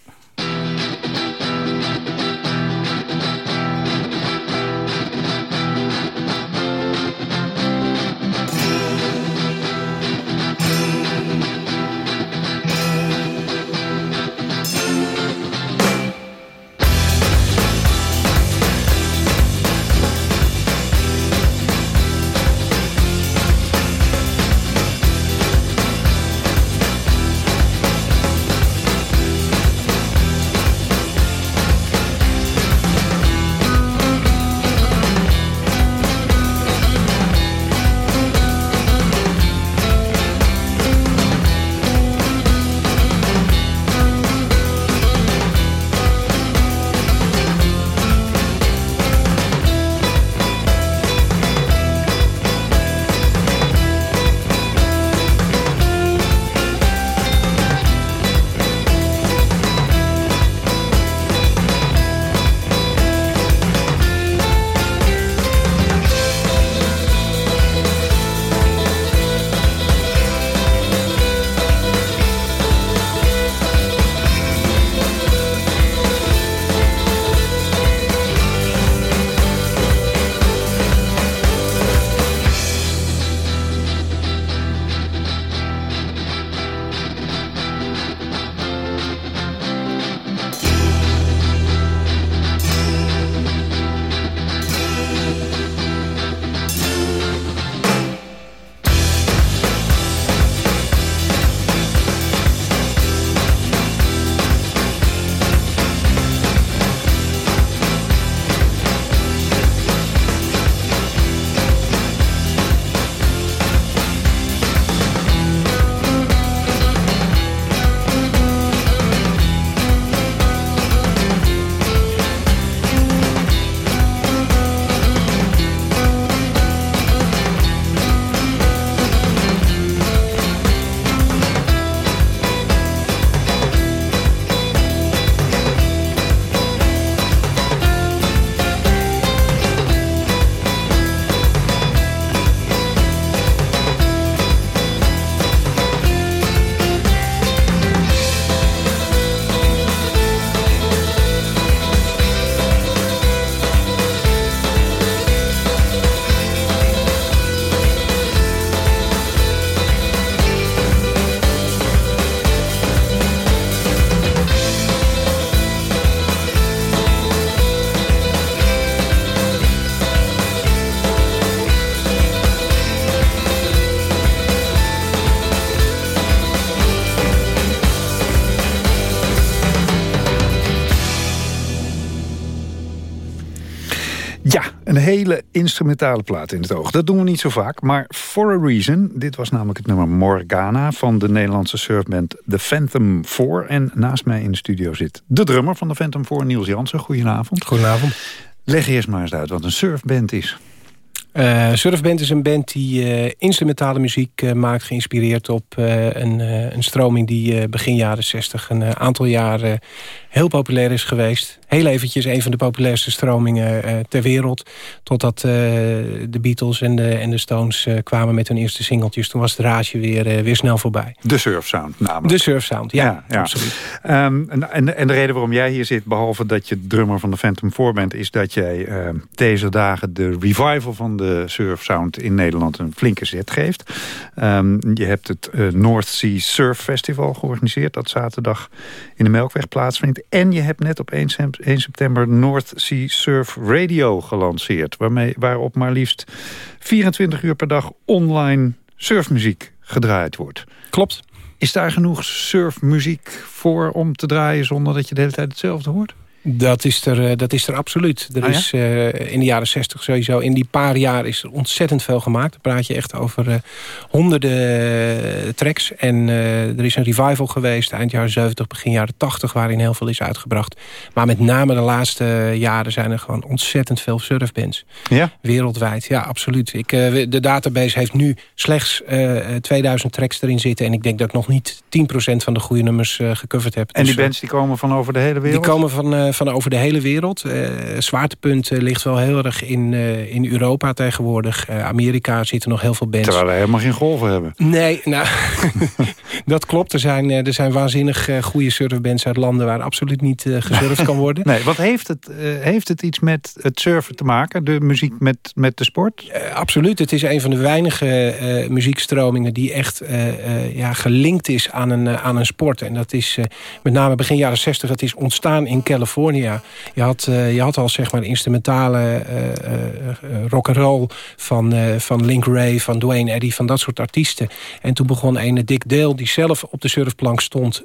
Hele instrumentale plaat in het oog. Dat doen we niet zo vaak, maar for a reason. Dit was namelijk het nummer Morgana van de Nederlandse surfband The Phantom 4. En naast mij in de studio zit de drummer van de Phantom 4, Niels Jansen. Goedenavond. Goedenavond. Leg eerst maar eens uit wat een surfband is. Uh, Surfband is een band die uh, instrumentale muziek uh, maakt... geïnspireerd op een, een, stroming die begin jaren 60... een aantal jaren heel populair is geweest. Heel eventjes een van de populairste stromingen ter wereld. Totdat de Beatles en de, en de Stones kwamen met hun eerste singeltjes. Toen was het raasje weer, weer snel voorbij. De surfsound namelijk. De surfsound, ja, ja, ja. absoluut. Um, en, en, de reden waarom jij hier zit... behalve dat je drummer van de Phantom 4 bent... is dat jij deze dagen de revival van de surfsound in Nederland een flinke zet geeft. Um, je hebt het uh, North Sea Surf Festival georganiseerd... dat zaterdag in de Melkweg plaatsvindt. En je hebt net op 1, 1 september North Sea Surf Radio gelanceerd... Waarmee, waarop maar liefst 24 uur per dag online surfmuziek gedraaid wordt. Klopt. Is daar genoeg surfmuziek voor om te draaien... zonder dat je de hele tijd hetzelfde hoort? Dat is er, eh, dat is er absoluut. Er Ah, ja? is uh, in de jaren zestig sowieso, in die paar jaar is er ontzettend veel gemaakt. Dan praat je echt over uh, honderden tracks. En er is een revival geweest eind jaren 70, begin jaren 80... waarin heel veel is uitgebracht. Maar met name de laatste jaren zijn er gewoon ontzettend veel surfbands. Ja? Wereldwijd, ja, absoluut. Ik, de database heeft nu slechts 2000 tracks erin zitten. En ik denk dat ik nog niet 10% van de goede nummers gecoverd heb. En die Dus, bands die komen van over de hele wereld? Die komen van, van over de hele wereld. Uh, zwaartepunt uh, ligt wel heel erg in, in Europa tegenwoordig. Amerika zitten nog heel veel bands. Terwijl we helemaal geen golven hebben. Nee, nou, dat klopt. Er zijn, er zijn waanzinnig goede surfbands uit landen... waar absoluut niet gesurfd kan worden. Nee, wat heeft het, heeft het iets met het surfen te maken? De muziek met, met de sport? absoluut. Het is een van de weinige muziekstromingen... die echt ja, gelinkt is aan een, aan een sport. En dat is met name begin jaren 60. Dat is ontstaan in California. Je had, uh, je had al zeg maar instrumentale uh, uh, rock'n'roll van, van Link Ray, van Dwayne Eddy, van dat soort artiesten. En toen begon een Dick Dale, die zelf op de surfplank stond,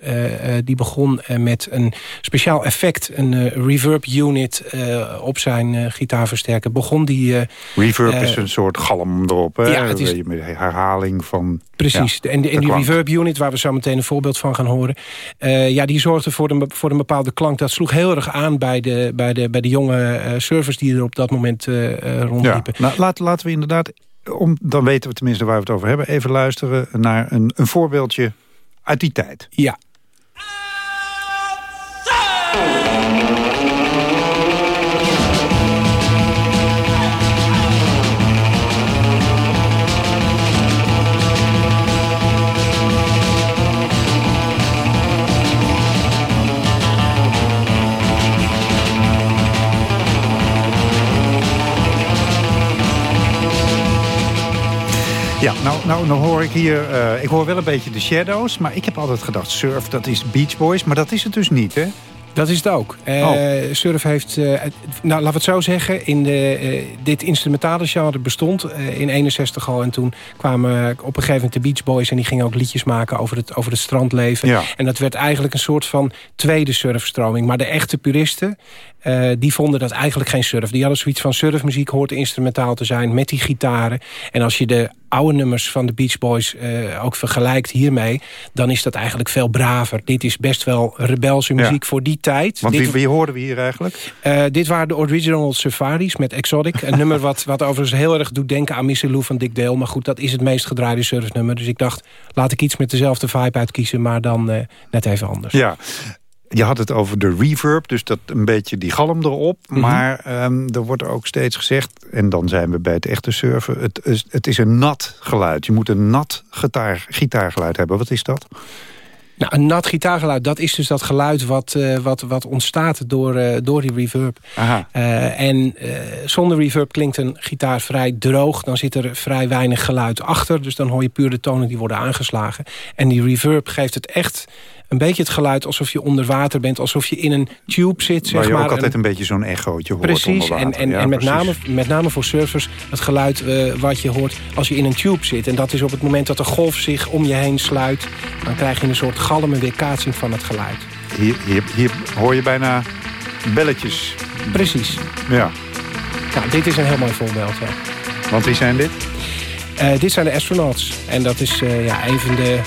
die begon met een speciaal effect, een reverb unit op zijn gitaarversterker. Begon die... reverb is een soort galm erop, hè? Ja, het is... Herhaling van... Precies, ja, en, de, en die reverb unit, waar we zo meteen een voorbeeld van gaan horen... ja, die zorgde voor een, voor een bepaalde klank. Dat sloeg heel erg aan bij de, bij de, bij de jonge uh, servers die er op dat moment uh, uh, rondliepen. Ja, nou, laat, laten we inderdaad, om, dan weten we tenminste waar we het over hebben... even luisteren naar een, een voorbeeldje uit die tijd. Ja. Ja, nou, nou, nou hoor ik hier... Uh, ik hoor wel een beetje de Shadows, maar ik heb altijd gedacht... surf, dat is Beach Boys, maar dat is het dus niet, hè? Dat is het ook. Uh, oh. Surf heeft, uh, nou we het zo zeggen... In de, uh, dit instrumentale genre bestond in 61 al. En toen kwamen op een gegeven moment de Beach Boys... en die gingen ook liedjes maken over het, over het strandleven. Ja. En dat werd eigenlijk een soort van tweede surfstroming. Maar de echte puristen, die vonden dat eigenlijk geen surf. Die hadden zoiets van surfmuziek hoort instrumentaal te zijn... met die gitaren. En als je de oude nummers van de Beach Boys uh, ook vergelijkt hiermee... dan is dat eigenlijk veel braver. Dit is best wel rebelse muziek ja. voor die tijd. Want dit, wie, wie hoorden we hier eigenlijk? Uh, dit waren de original Safaris met Exotic. Een nummer wat, wat overigens heel erg doet denken aan Missy Lou van Dick Dale. Maar goed, dat is het meest gedraaide surfnummer. Dus ik dacht, laat ik iets met dezelfde vibe uitkiezen... maar dan uh, net even anders. Ja. Je had het over de reverb, dus dat een beetje die galm erop. Mm -hmm. Maar um, er wordt ook steeds gezegd, en dan zijn we bij het echte surfen... het is, het is een nat geluid. Je moet een nat gitaar, gitaargeluid hebben. Wat is dat? Nou, een nat gitaargeluid, dat is dus dat geluid wat, uh, wat, wat ontstaat door, uh, door die reverb. Uh, en zonder reverb klinkt een gitaar vrij droog. Dan zit er vrij weinig geluid achter. Dus dan hoor je puur de tonen die worden aangeslagen. En die reverb geeft het echt een beetje het geluid alsof je onder water bent. Alsof je in een tube zit. Zeg Waar je maar. ook altijd een beetje zo'n echootje hoort Precies, en, en, ja, en met, precies. name, met name voor surfers het geluid uh, wat je hoort als je in een tube zit. En dat is op het moment dat de golf zich om je heen sluit. Dan krijg je een soort galme weerkaatsing van het geluid. Hier, hier, hier hoor je bijna belletjes. Precies. Ja. Ja, dit is een heel mooi voorbeeld, ja. Want wie zijn dit? Uh, dit zijn de Astronauts. En dat is uh, ja, een van de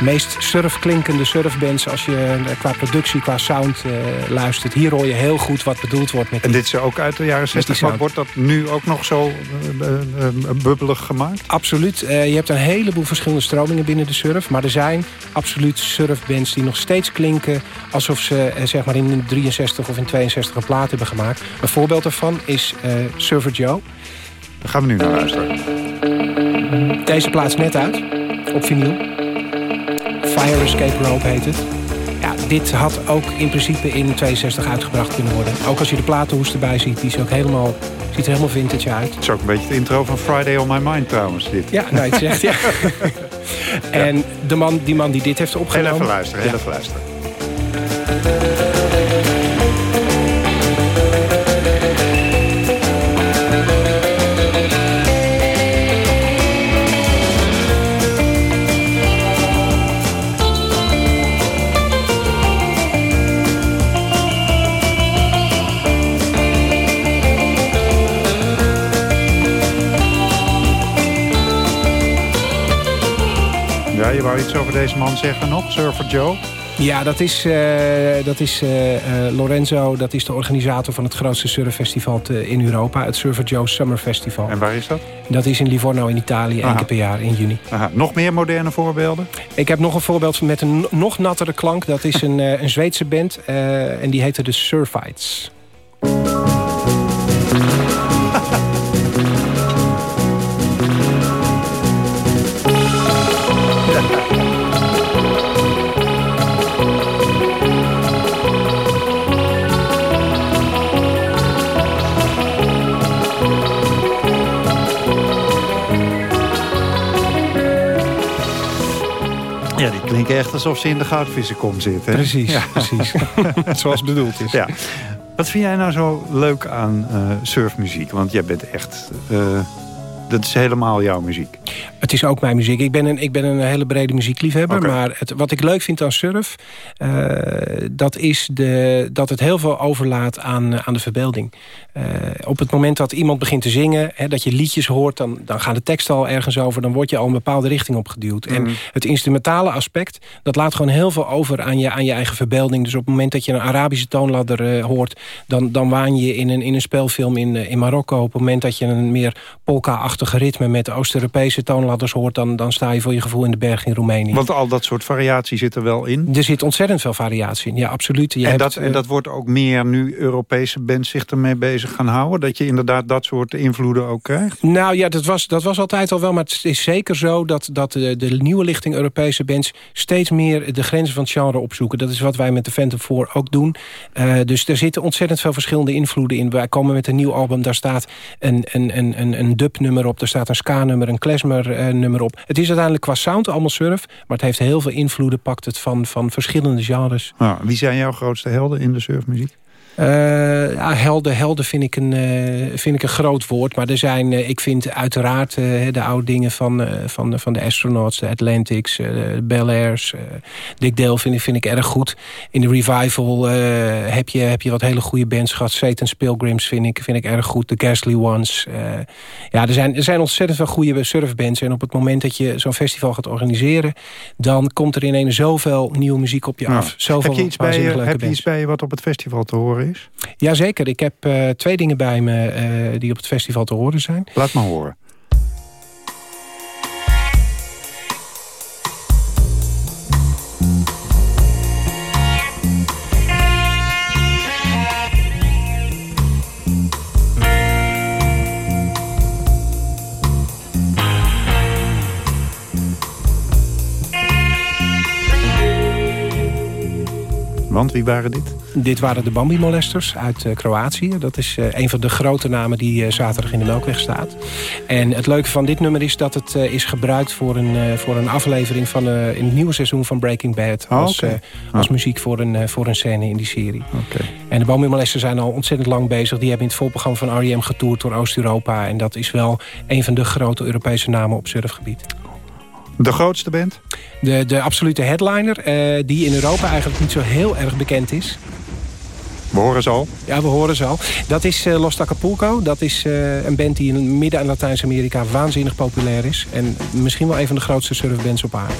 meest surfklinkende surfbands... als je uh, qua productie, qua sound luistert. Hier hoor je heel goed wat bedoeld wordt. Met en dit is ook uit de jaren 60. Wordt dat nu ook nog zo bubbelig gemaakt? Absoluut. je hebt een heleboel verschillende stromingen binnen de surf. Maar er zijn absoluut surfbands die nog steeds klinken... alsof ze zeg maar in 63 of in 62 een plaat hebben gemaakt. Een voorbeeld daarvan is Surfer Joe... Daar gaan we nu naar luisteren. Deze plaats net uit, op vinyl. Fire Escape Rope heet het. Ja, dit had ook in principe in 62 uitgebracht kunnen worden. Ook als je de platenhoes erbij ziet, die is ook helemaal, ziet er helemaal vintage uit. Het is ook een beetje het intro van Friday on My Mind trouwens, dit. Ja, nou, het zegt, ja. en de man, die man die dit heeft opgenomen... Heel even luisteren, heel even luisteren. Over deze man zeggen nog, Surfer Joe? Ja, dat is, uh, dat is uh, uh, Lorenzo, dat is de organisator van het grootste surffestival in Europa. Het Surfer Joe Summer Festival. En waar is dat? Dat is in Livorno in Italië, Aha. één keer per jaar in juni. Aha. Nog meer moderne voorbeelden? Ik heb nog een voorbeeld met een nog nattere klank. Dat is een, een Zweedse band en die heette de Surfites. Klinken echt alsof ze in de goudvissenkom zitten. Precies, ja. precies. Zoals het bedoeld is. Ja. Wat vind jij nou zo leuk aan uh, surfmuziek? Want jij bent echt... Uh, dat is helemaal jouw muziek. Het is ook mijn muziek. Ik ben een, ik ben een hele brede muziekliefhebber. Okay. Maar het, wat ik leuk vind aan surf... Uh, dat is de, dat het heel veel overlaat aan, aan de verbeelding. Uh, op het moment dat iemand begint te zingen... Hè, dat je liedjes hoort, dan, dan gaat de tekst al ergens over... dan word je al een bepaalde richting opgeduwd. Mm. En het instrumentale aspect... dat laat gewoon heel veel over aan je, aan je eigen verbeelding. Dus op het moment dat je een Arabische toonladder uh, hoort... dan, dan waan je in een, in een spelfilm in, in Marokko. Op het moment dat je een meer polka-achtige ritme... met Oost-Europese hoort... Dan, dan sta je voor je gevoel in de berg in Roemenië. Want al dat soort variatie zit er wel in? Er zit ontzettend veel variatie in, ja, absoluut. Je en, hebt, dat, en dat wordt ook meer nu Europese bands zich ermee bezig gaan houden? Dat je inderdaad dat soort invloeden ook krijgt? Nou ja, dat was, dat was altijd al wel. Maar het is zeker zo dat, dat de, de nieuwe lichting Europese bands... steeds meer de grenzen van het genre opzoeken. Dat is wat wij met de Phantom 4 ook doen. Uh, dus er zitten ontzettend veel verschillende invloeden in. Wij komen met een nieuw album, daar staat een, een, een, een dub-nummer op... daar staat een ska-nummer, een klezmer-nummer op. Het is uiteindelijk qua sound allemaal surf... maar het heeft heel veel invloeden, pakt het van, van verschillende genres. Nou, wie zijn jouw grootste helden in de surfmuziek? Uh, ja, helden, helden vind ik, een, uh, vind ik een groot woord. Maar er zijn, uh, ik vind uiteraard de oude dingen van, van, van de Astronauts, de Atlantics, de Bel Airs. Dick Dale vind ik, vind ik erg goed. In de revival heb, je, heb je wat hele goede bands gehad. Satan's Pilgrims vind ik, vind ik erg goed. The Ghastly Ones. ja, er zijn, er zijn ontzettend veel goede surfbands. En op het moment dat je zo'n festival gaat organiseren... dan komt er ineens zoveel nieuwe muziek op je nou, af. Zoveel heb je iets bij je, heb je iets bij je wat op het festival te horen is? Jazeker, ik heb uh, twee dingen bij me uh, die op het festival te horen zijn. Laat maar horen. Want wie waren dit? Dit waren de Bambi Molesters uit uh, Kroatië. Dat is uh, een van de grote namen die uh, zaterdag in de Melkweg staat. En het leuke van dit nummer is dat het is gebruikt voor een, voor een aflevering van in het nieuwe seizoen van Breaking Bad. Oh, als, okay. als ah. muziek voor een, voor een scène in die serie. Okay. En de Bambi Molesters zijn al ontzettend lang bezig. Die hebben in het voorprogramma van R.E.M. getoerd door Oost-Europa. En dat is wel een van de grote Europese namen op surfgebied. De grootste band? De, de absolute headliner, uh, die in Europa eigenlijk niet zo heel erg bekend is. We horen ze al. Ja, we horen ze al. Dat is uh, Los Acapulco. Dat is uh, een band die in Midden- en Latijns-Amerika waanzinnig populair is. En misschien wel een van de grootste surfbands op aarde.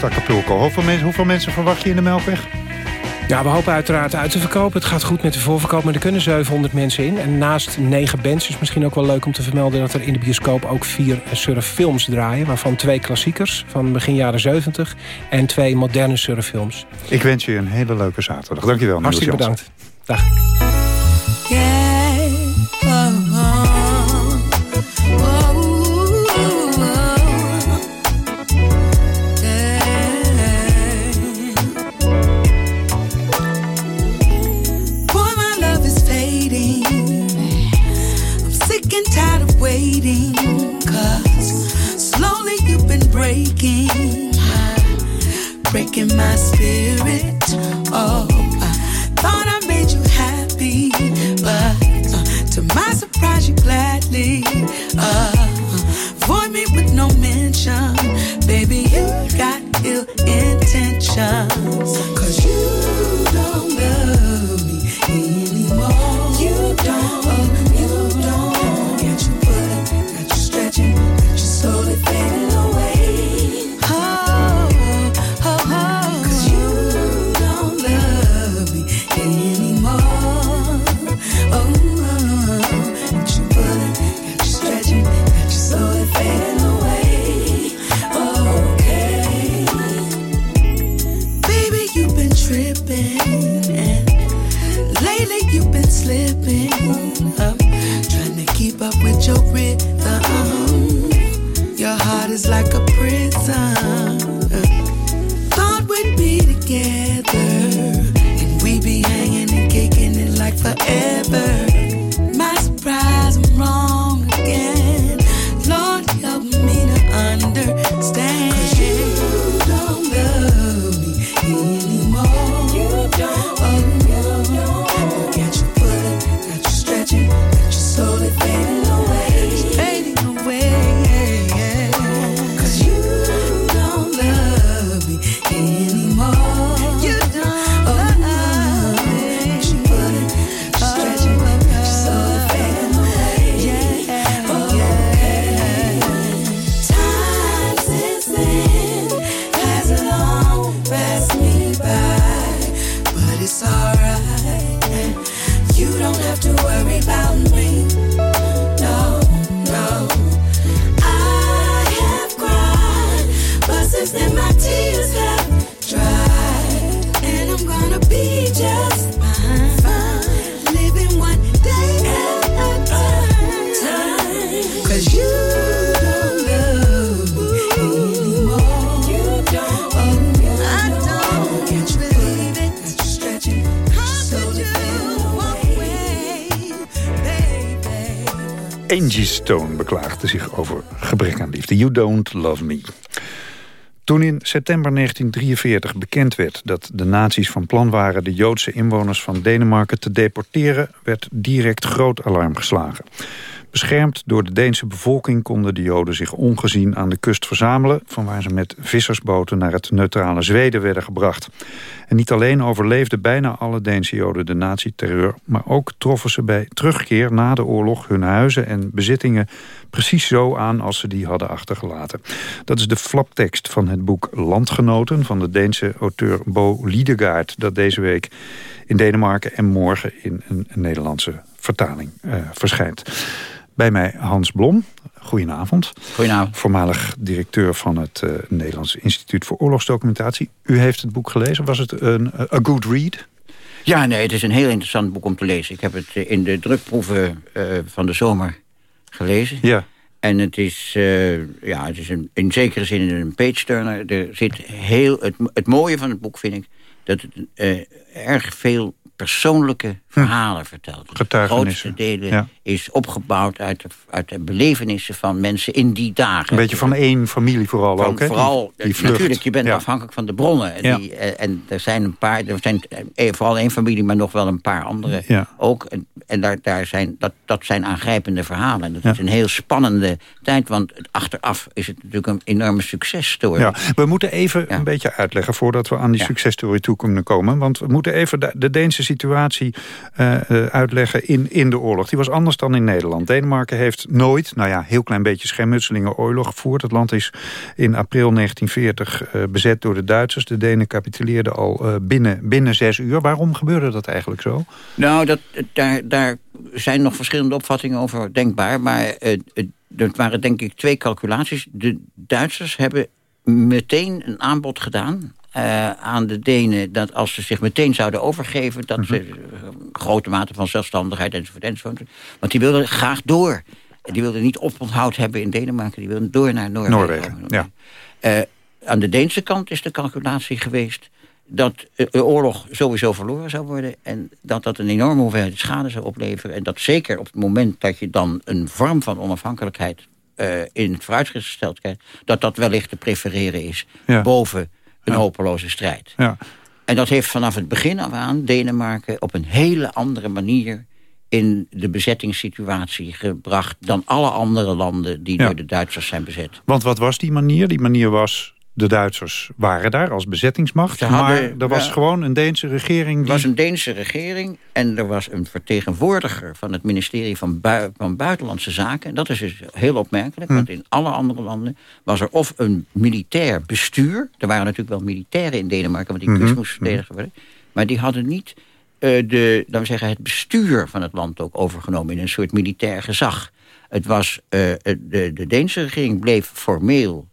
Acapulco. Hoeveel, mensen, hoeveel mensen verwacht je in de Melkweg? Ja, we hopen uiteraard uit te verkopen. Het gaat goed met de voorverkoop, maar er kunnen 700 mensen in. En naast negen bands is misschien ook wel leuk om te vermelden... dat er in de bioscoop ook vier surffilms draaien... waarvan twee klassiekers van begin jaren 70 en twee moderne surffilms. Ik wens je een hele leuke zaterdag. Dankjewel, Hartstikke bedankt. Dag. Breaking my spirit. Oh, I thought I made you happy But uh, to my surprise you gladly uh, Avoid me with no mention. Baby, you got ill intentions Cause you Angie Stone beklaagde zich over gebrek aan liefde. You don't love me. Toen in september 1943 bekend werd dat de nazi's van plan waren... de Joodse inwoners van Denemarken te deporteren... werd direct groot alarm geslagen. Beschermd door de Deense bevolking konden de Joden zich ongezien aan de kust verzamelen... van waar ze met vissersboten naar het neutrale Zweden werden gebracht. En niet alleen overleefden bijna alle Deense Joden de nazi-terreur... maar ook troffen ze bij terugkeer na de oorlog hun huizen en bezittingen... precies zo aan als ze die hadden achtergelaten. Dat is de flaptekst van het boek Landgenoten... van de Deense auteur Bo Liedegaard... dat deze week in Denemarken en morgen in een Nederlandse vertaling uh, verschijnt. Bij mij Hans Blom. Goedenavond. Goedenavond. Voormalig directeur van het uh, Nederlands Instituut voor Oorlogsdocumentatie. U heeft het boek gelezen. Was het een a good read? Ja, nee, het is een heel interessant boek om te lezen. Ik heb het in de drukproeven van de zomer gelezen. Ja. En het is, uh, ja, het is een, in zekere zin een page-turner. Er zit heel, het, het mooie van het boek vind ik... dat het erg veel persoonlijke verhalen verteld. De grootste delen ja. is opgebouwd uit de, uit de belevenissen van mensen in die dagen. Een beetje van één familie vooral Van ook, hè? Vooral, die, die vlucht. natuurlijk, je bent Ja. afhankelijk van de bronnen. En, Ja. die, eh, en er zijn een paar, er zijn eh, vooral één familie, maar nog wel een paar andere Ja. ook. En, en daar, daar zijn, dat, dat zijn aangrijpende verhalen. En dat is een heel spannende tijd, want achteraf is het natuurlijk een enorme successtory. Ja, we moeten even een beetje uitleggen voordat we aan die successtory toe kunnen komen. Want we moeten even de, de Deense situatie eh, eh, uitleggen in, in de oorlog. Die was anders dan in Nederland. Denemarken heeft nooit, nou ja, heel klein beetje schermutselingen oorlog gevoerd. Het land is in april 1940 eh, bezet door de Duitsers. De Denen capituleerden al eh, binnen, binnen zes uur. Waarom gebeurde dat eigenlijk zo? Nou, dat, daar, daar zijn nog verschillende opvattingen over denkbaar. Maar eh, eh, er waren denk ik twee calculaties. De Duitsers hebben meteen een aanbod gedaan eh, aan de Denen... dat als ze zich meteen zouden overgeven... dat ze eh, grote mate van zelfstandigheid enzovoort, enzovoort. Want die wilden graag door. Die wilden niet oponthoud hebben in Denemarken. Die wilden door naar Noorwegen. Noorwegen, ja. Eh, aan de Deense kant is de calculatie geweest dat de oorlog sowieso verloren zou worden... en dat dat een enorme hoeveelheid schade zou opleveren... en dat zeker op het moment dat je dan een vorm van onafhankelijkheid... in het vooruitzicht gesteld krijgt... dat dat wellicht te prefereren is Ja. boven een hopeloze strijd. Ja. En dat heeft vanaf het begin af aan Denemarken op een hele andere manier in de bezettingssituatie gebracht... dan alle andere landen die Ja. door de Duitsers zijn bezet. Want wat was die manier? Die manier was, de Duitsers waren daar als bezettingsmacht. Hadden- maar er was ja. gewoon een Deense regering... Er Die... was een Deense regering en er was een vertegenwoordiger... van het ministerie van, Bui- van Buitenlandse Zaken. En dat is dus heel opmerkelijk, Hm. want in alle andere landen... was er of een militair bestuur... er waren natuurlijk wel militairen in Denemarken... want die kust Mhm, moest verdedigd worden... maar die hadden niet eh, de, laten we zeggen, het bestuur van het land ook overgenomen... in een soort militair gezag. Het was, eh, de, de Deense regering bleef formeel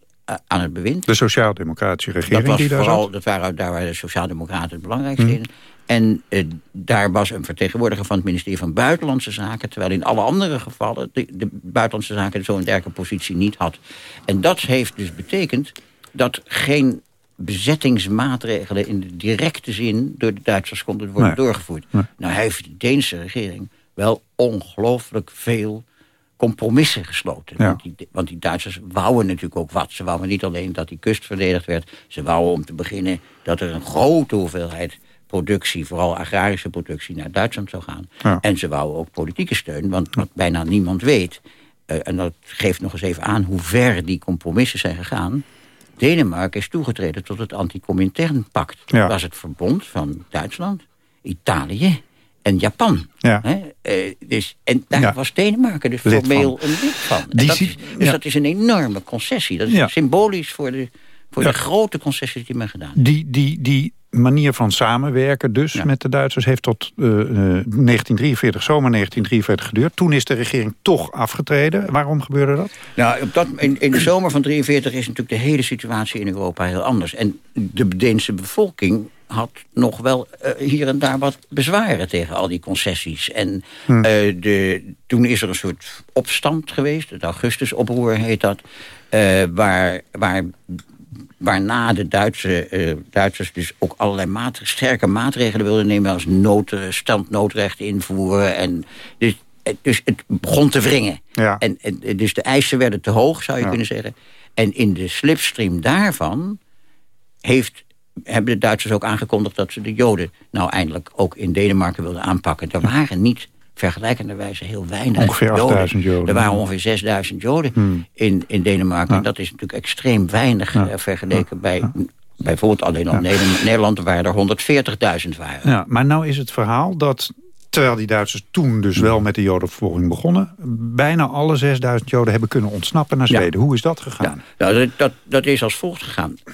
aan het bewind. De sociaal-democratische regering Dat, was die daar vooral, zat. dat waren, daar waren de Sociaaldemocraten het belangrijkste Hm. in. En eh, daar was een vertegenwoordiger van het ministerie van Buitenlandse Zaken... terwijl in alle andere gevallen de, de Buitenlandse Zaken zo'n dergelijke positie niet had. En dat heeft dus betekend dat geen bezettingsmaatregelen... in de directe zin door de Duitsers konden worden Nee. doorgevoerd. Nee. Nou heeft de Deense regering wel ongelooflijk veel compromissen gesloten. Ja. Want, die, want die Duitsers wouden natuurlijk ook wat. Ze wouden niet alleen dat die kust verdedigd werd. Ze wouden om te beginnen dat er een grote hoeveelheid productie... vooral agrarische productie, naar Duitsland zou gaan. Ja. En ze wouden ook politieke steun. Want wat bijna niemand weet... eh, en dat geeft nog eens even aan hoe ver die compromissen zijn gegaan... Denemarken is toegetreden tot het anti-Comintern-pact. Ja. Dat was het verbond van Duitsland, Italië en Japan. Ja. Hè? Eh, dus, en daar Ja. was Denemarken dus Lid formeel van. een lid van. Die dat is, dus ja. dat is een enorme concessie. Dat is symbolisch voor, de, voor de grote concessies die men gedaan Die, die, die manier van samenwerken dus met de Duitsers... heeft tot eh, eh, 1943, zomer 1943 geduurd. Toen is de regering toch afgetreden. Waarom gebeurde dat? Nou, op dat, in, in de zomer van 43 is natuurlijk de hele situatie in Europa heel anders. En de Deense bevolking had nog wel eh, hier en daar wat bezwaren tegen al die concessies. En Hm. eh, de, toen is er een soort opstand geweest, het Augustusoproer heet dat... eh, waar, waar, waarna de Duitse, eh, Duitsers dus ook allerlei maat, sterke maatregelen wilden nemen... als nood, standnoodrecht invoeren. En dus, eh, dus het begon te wringen. Ja. En, en, dus de eisen werden te hoog, zou je Ja. kunnen zeggen. En in de slipstream daarvan heeft, hebben de Duitsers ook aangekondigd... dat ze de Joden nou eindelijk ook in Denemarken wilden aanpakken. Er waren niet vergelijkenderwijze heel weinig Ongeveer 8000 Joden. Er waren ongeveer 6000 Joden Hmm. in, in Denemarken. Ja. En dat is natuurlijk extreem weinig Ja. eh, vergeleken bij... Bijvoorbeeld alleen al Nederland, Nederland waar er 140.000 waren. Ja, maar nou is het verhaal dat... Terwijl die Duitsers toen dus wel met de jodenvervolging begonnen... bijna alle 6000 joden hebben kunnen ontsnappen naar Ja. Zweden. Hoe is dat gegaan? Nou, dat, dat, is als volgt gegaan. Eh,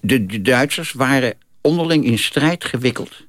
de, de Duitsers waren onderling in strijd gewikkeld...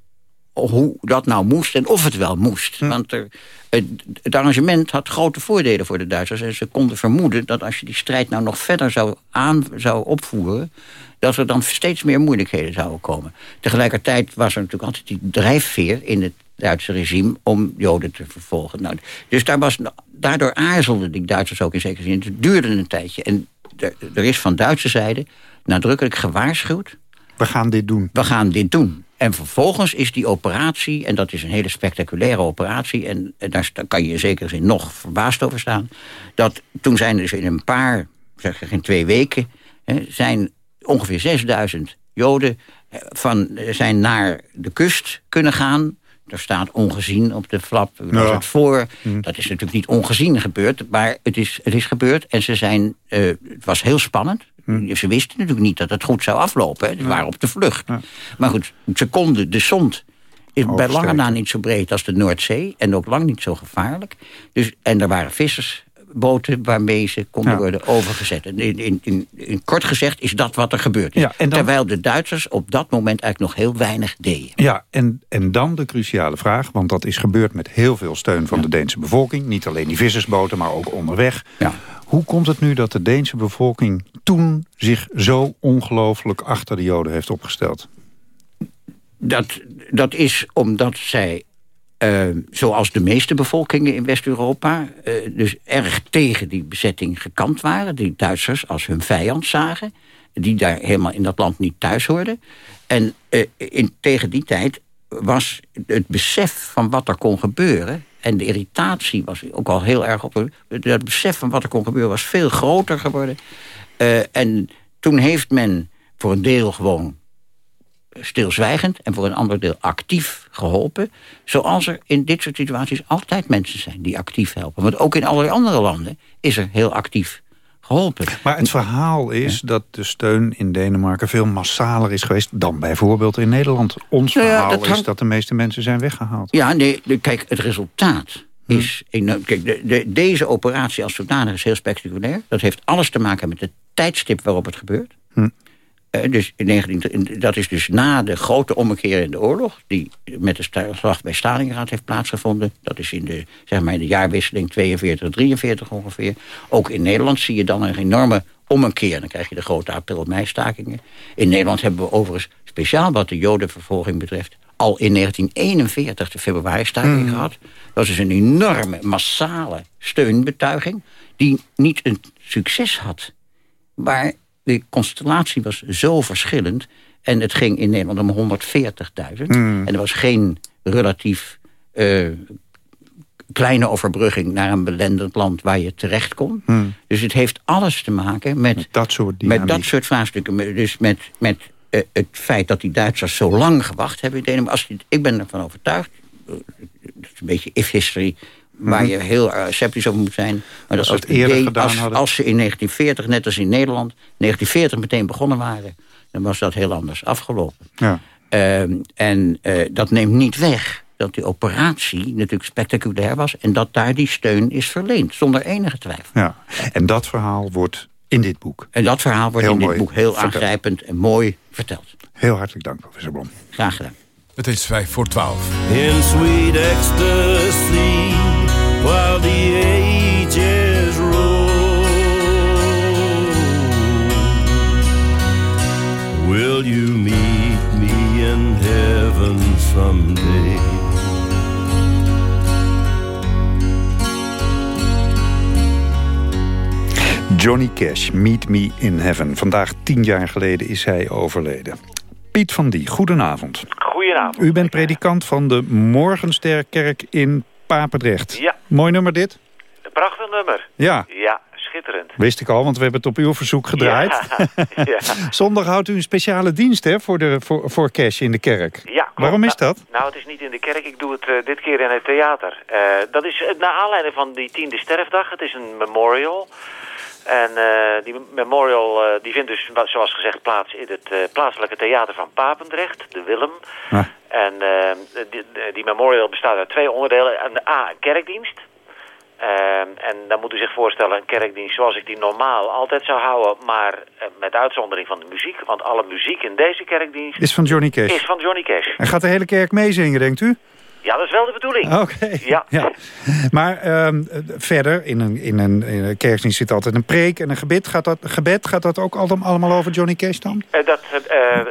hoe dat nou moest en of het wel moest. Want er, het, het arrangement had grote voordelen voor de Duitsers... en ze konden vermoeden dat als je die strijd nou nog verder zou, aan, zou opvoeren... dat er dan steeds meer moeilijkheden zouden komen. Tegelijkertijd was er natuurlijk altijd die drijfveer in het Duitse regime... om Joden te vervolgen. Nou, dus daar was, daardoor aarzelden die Duitsers ook in zekere zin. Het duurde een tijdje. En er, er is van Duitse zijde nadrukkelijk gewaarschuwd... We gaan dit doen. We gaan dit doen. En vervolgens is die operatie, en dat is een hele spectaculaire operatie... en, en daar kan je in zekere zin nog verbaasd over staan... dat toen zijn er dus in een paar, zeg ik in twee weken... Hè, zijn ongeveer 6000 Joden eh, van, eh, zijn naar de kust kunnen gaan... Er staat ongezien op de flap, was Ja. het voor. Dat is natuurlijk niet ongezien gebeurd, maar het is, het is gebeurd. En ze zijn, eh, het was heel spannend. Ze wisten natuurlijk niet dat het goed zou aflopen. Hè. Ze waren op de vlucht. Maar goed, ze konden, de zond is bij lange na niet zo breed als de Noordzee. En ook lang niet zo gevaarlijk. Dus, en er waren vissersboten waarmee ze konden Ja. worden overgezet. In, in, in, in kort gezegd is dat wat er gebeurd is. Ja, en dan- Terwijl de Duitsers op dat moment eigenlijk nog heel weinig deden. Ja, en, en dan de cruciale vraag, want dat is gebeurd met heel veel steun van de Deense bevolking. Niet alleen die vissersboten, maar ook onderweg. Hoe komt het nu dat de Deense bevolking toen zich zo ongelooflijk achter de Joden heeft opgesteld? Dat, dat is omdat zij, eh, zoals de meeste bevolkingen in West-Europa... eh, dus erg tegen die bezetting gekant waren. Die Duitsers als hun vijand zagen. Die daar helemaal in dat land niet thuis hoorden. En eh, in, tegen die tijd was het besef van wat er kon gebeuren... en de irritatie was ook al heel erg op... het besef van wat er kon gebeuren was veel groter geworden. Eh, en toen heeft men voor een deel gewoon stilzwijgend en voor een ander deel actief geholpen. Zoals er in dit soort situaties altijd mensen zijn die actief helpen. Want ook in allerlei andere landen is er heel actief geholpen. Maar het verhaal is dat de steun in Denemarken veel massaler is geweest dan bijvoorbeeld in Nederland. Ons Nou ja, verhaal dat is dat de meeste mensen zijn weggehaald. Ja, nee, kijk, het resultaat is... enorm. Kijk, de, de, deze operatie als zodanig is heel spectaculair. Dat heeft alles te maken met het tijdstip waarop het gebeurt. Hm. Eh, dus in 19, in- dat is dus na de grote ommekeer in de oorlog... die met de slag bij Stalingrad heeft plaatsgevonden. Dat is in de, zeg maar in de jaarwisseling 42-43 ongeveer. Ook in Nederland zie je dan een enorme ommekeer. Dan krijg je de grote april-mei-stakingen. In Nederland hebben we overigens, speciaal wat de jodenvervolging betreft... al in 1941 de februari-staking gehad. Dat was dus een enorme, massale steunbetuiging... die niet een succes had. Maar de constellatie was zo verschillend... en het ging in Nederland om 140.000. Hmm. En er was geen relatief eh, kleine overbrugging... naar een belendend land waar je terecht kon. Hmm. Dus het heeft alles te maken met, dat soort met dat soort vraagstukken. Dus met, met eh, het feit dat die Duitsers zo lang gewacht hebben in Denemarken. Als je, ik ben ervan overtuigd, eh, dat is een beetje if history... waar Mhm. je heel eh, sceptisch over moet zijn. Maar dat Als als, ze het eerder idee, gedaan als, hadden. als ze in 1940, net als in Nederland... 1940 meteen begonnen waren... dan was dat heel anders afgelopen. Ja. Ehm, en eh, dat neemt niet weg dat die operatie natuurlijk spectaculair was... en dat daar die steun is verleend, zonder enige twijfel. Ja. En dat verhaal wordt in dit boek. En dat verhaal wordt Heel in dit boek heel verteld. aangrijpend en mooi verteld. Heel hartelijk dank, professor Blom. Graag gedaan. Het is vijf voor twaalf. in sweet ecstasy while the ages roll. Will you meet me in heaven someday? Johnny Cash, Meet Me in Heaven. Vandaag tien jaar geleden is hij overleden. Piet van Die, goedenavond. Goedenavond. U bent predikant van de Morgensterkerk in Papendrecht. Ja. Mooi nummer dit? Een prachtig nummer. Ja. Ja, schitterend. Wist ik al, want we hebben het op uw verzoek gedraaid. Ja, ja. Zondag houdt u een speciale dienst hè, voor, de, voor, voor Cash in de kerk. Ja, klopt. Waarom is dat? Nou, het is niet in de kerk. Ik doe het eh, dit keer in het theater. Eh, dat is eh, naar aanleiding van die tiende sterfdag. Het is een memorial. En eh, die memorial eh, die vindt dus, zoals gezegd, plaats in het eh, plaatselijke theater van Papendrecht, de Willem. En eh, die, die memorial bestaat uit twee onderdelen. En de A, een kerkdienst. Ehm, en dan moet u zich voorstellen, een kerkdienst zoals ik die normaal altijd zou houden, maar met uitzondering van de muziek. Want alle muziek in deze kerkdienst Is van Johnny Cash. is van Johnny Cash. En gaat de hele kerk meezingen, denkt u? Ja, dat is wel de bedoeling. Oké. Ja. Ja. Maar ehm, eh, verder, in een, in, een, in een kerkdienst zit altijd een preek en een gebed. Gaat dat, gebed, gaat dat ook allemaal allemaal over Johnny Cash dan? Eh, dat, eh, eh,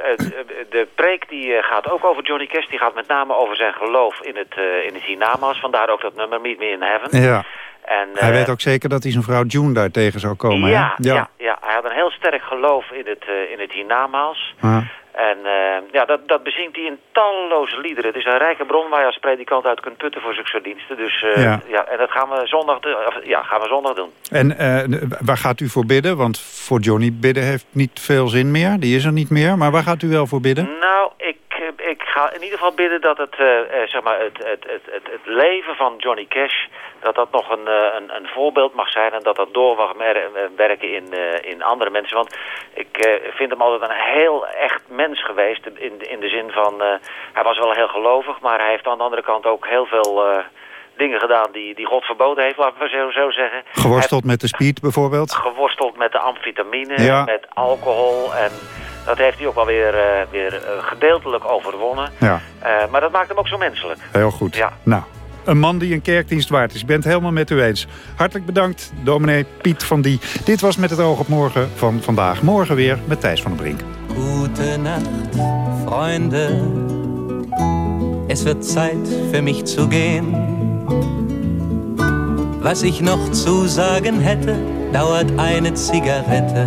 de preek die gaat ook over Johnny Cash. Die gaat met name over zijn geloof in het, in het hiernamaals. Vandaar ook dat nummer Meet Me in Heaven. Ja. En, Hij weet ook zeker dat hij zijn vrouw June daar tegen zou komen. ja, hè? ja. Ja, hij had een heel sterk geloof in het, eh, in het hiernamaals. Ah. En uh, ja, dat, dat bezingt hij in talloze liederen. Het is een rijke bron waar je als predikant uit kunt putten voor zulke diensten. Dus uh, ja. ja. en dat gaan we zondag, of, ja, gaan we zondag doen. En uh, waar gaat u voor bidden? Want voor Johnny bidden heeft niet veel zin meer. Die is er niet meer. Maar waar gaat u wel voor bidden? Nou, ik ga in ieder geval bidden dat het, zeg maar het, het, het, het, het leven van Johnny Cash dat dat nog een, een, een, voorbeeld mag zijn en dat dat door mag werken in, in andere mensen. Want ik vind hem altijd een heel echt mens geweest in, in de zin van, hij was wel heel gelovig, maar hij heeft aan de andere kant ook heel veel dingen gedaan die, die God verboden heeft, laten we zo, zo zeggen. Geworsteld met de speed bijvoorbeeld? Geworsteld met de amfetamine, ja. met alcohol en... Dat heeft hij ook wel weer, uh, weer uh, gedeeltelijk overwonnen. Ja. Uh, maar dat maakt hem ook zo menselijk. Heel goed. Ja. Nou, een man die een kerkdienst waard is. Ik ben het helemaal met u eens. Hartelijk bedankt, dominee Piet van Die. Dit was Met het oog op morgen van vandaag. Morgen weer met Thijs van der Brink. Gute Nacht, Freunde. Es wird Zeit für mich zu gehen. Was ich noch zu sagen hätte, dauert eine Zigarette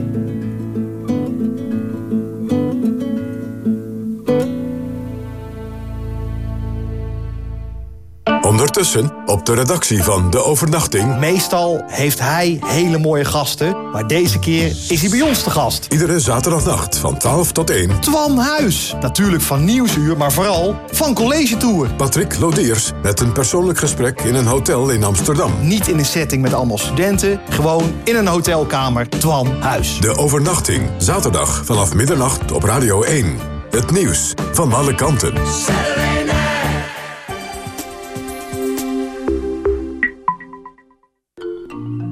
Ondertussen op de redactie van De Overnachting... Meestal heeft hij hele mooie gasten, maar deze keer is hij bij ons te gast. Iedere zaterdagnacht van 12 tot 1. Twan Huis. Natuurlijk van Nieuwsuur, maar vooral van College Tour. Patrick Lodiers met een persoonlijk gesprek in een hotel in Amsterdam. Niet in een setting met allemaal studenten, gewoon in een hotelkamer. Twan Huis. De Overnachting, zaterdag vanaf middernacht op Radio 1. Het nieuws van alle kanten.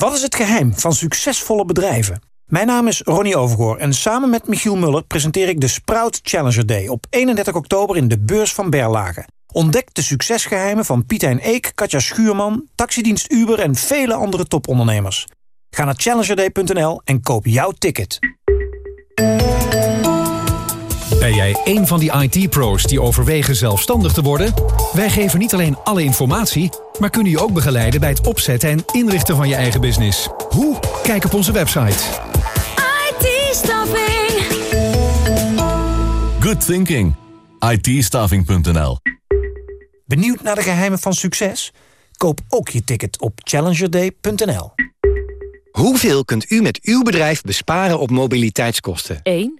Wat is het geheim van succesvolle bedrijven? Mijn naam is Ronnie Overgoor en samen met Michiel Muller presenteer ik de Sprout Challenger Day op 31 oktober in de beurs van Berlage. Ontdek de succesgeheimen van Pietijn Eek, Katja Schuurman, taxidienst Uber en vele andere topondernemers. Ga naar challengerday.nl en koop jouw ticket. Ben jij een van die IT-pro's die overwegen zelfstandig te worden? Wij geven niet alleen alle informatie, maar kunnen je ook begeleiden bij het opzetten en inrichten van je eigen business. Hoe? Kijk op onze website. IT-staffing. Good thinking. it Benieuwd naar de geheimen van succes? Koop ook je ticket op challengerday.nl. Hoeveel kunt u met uw bedrijf bsparen op mobiliteitskosten? 1.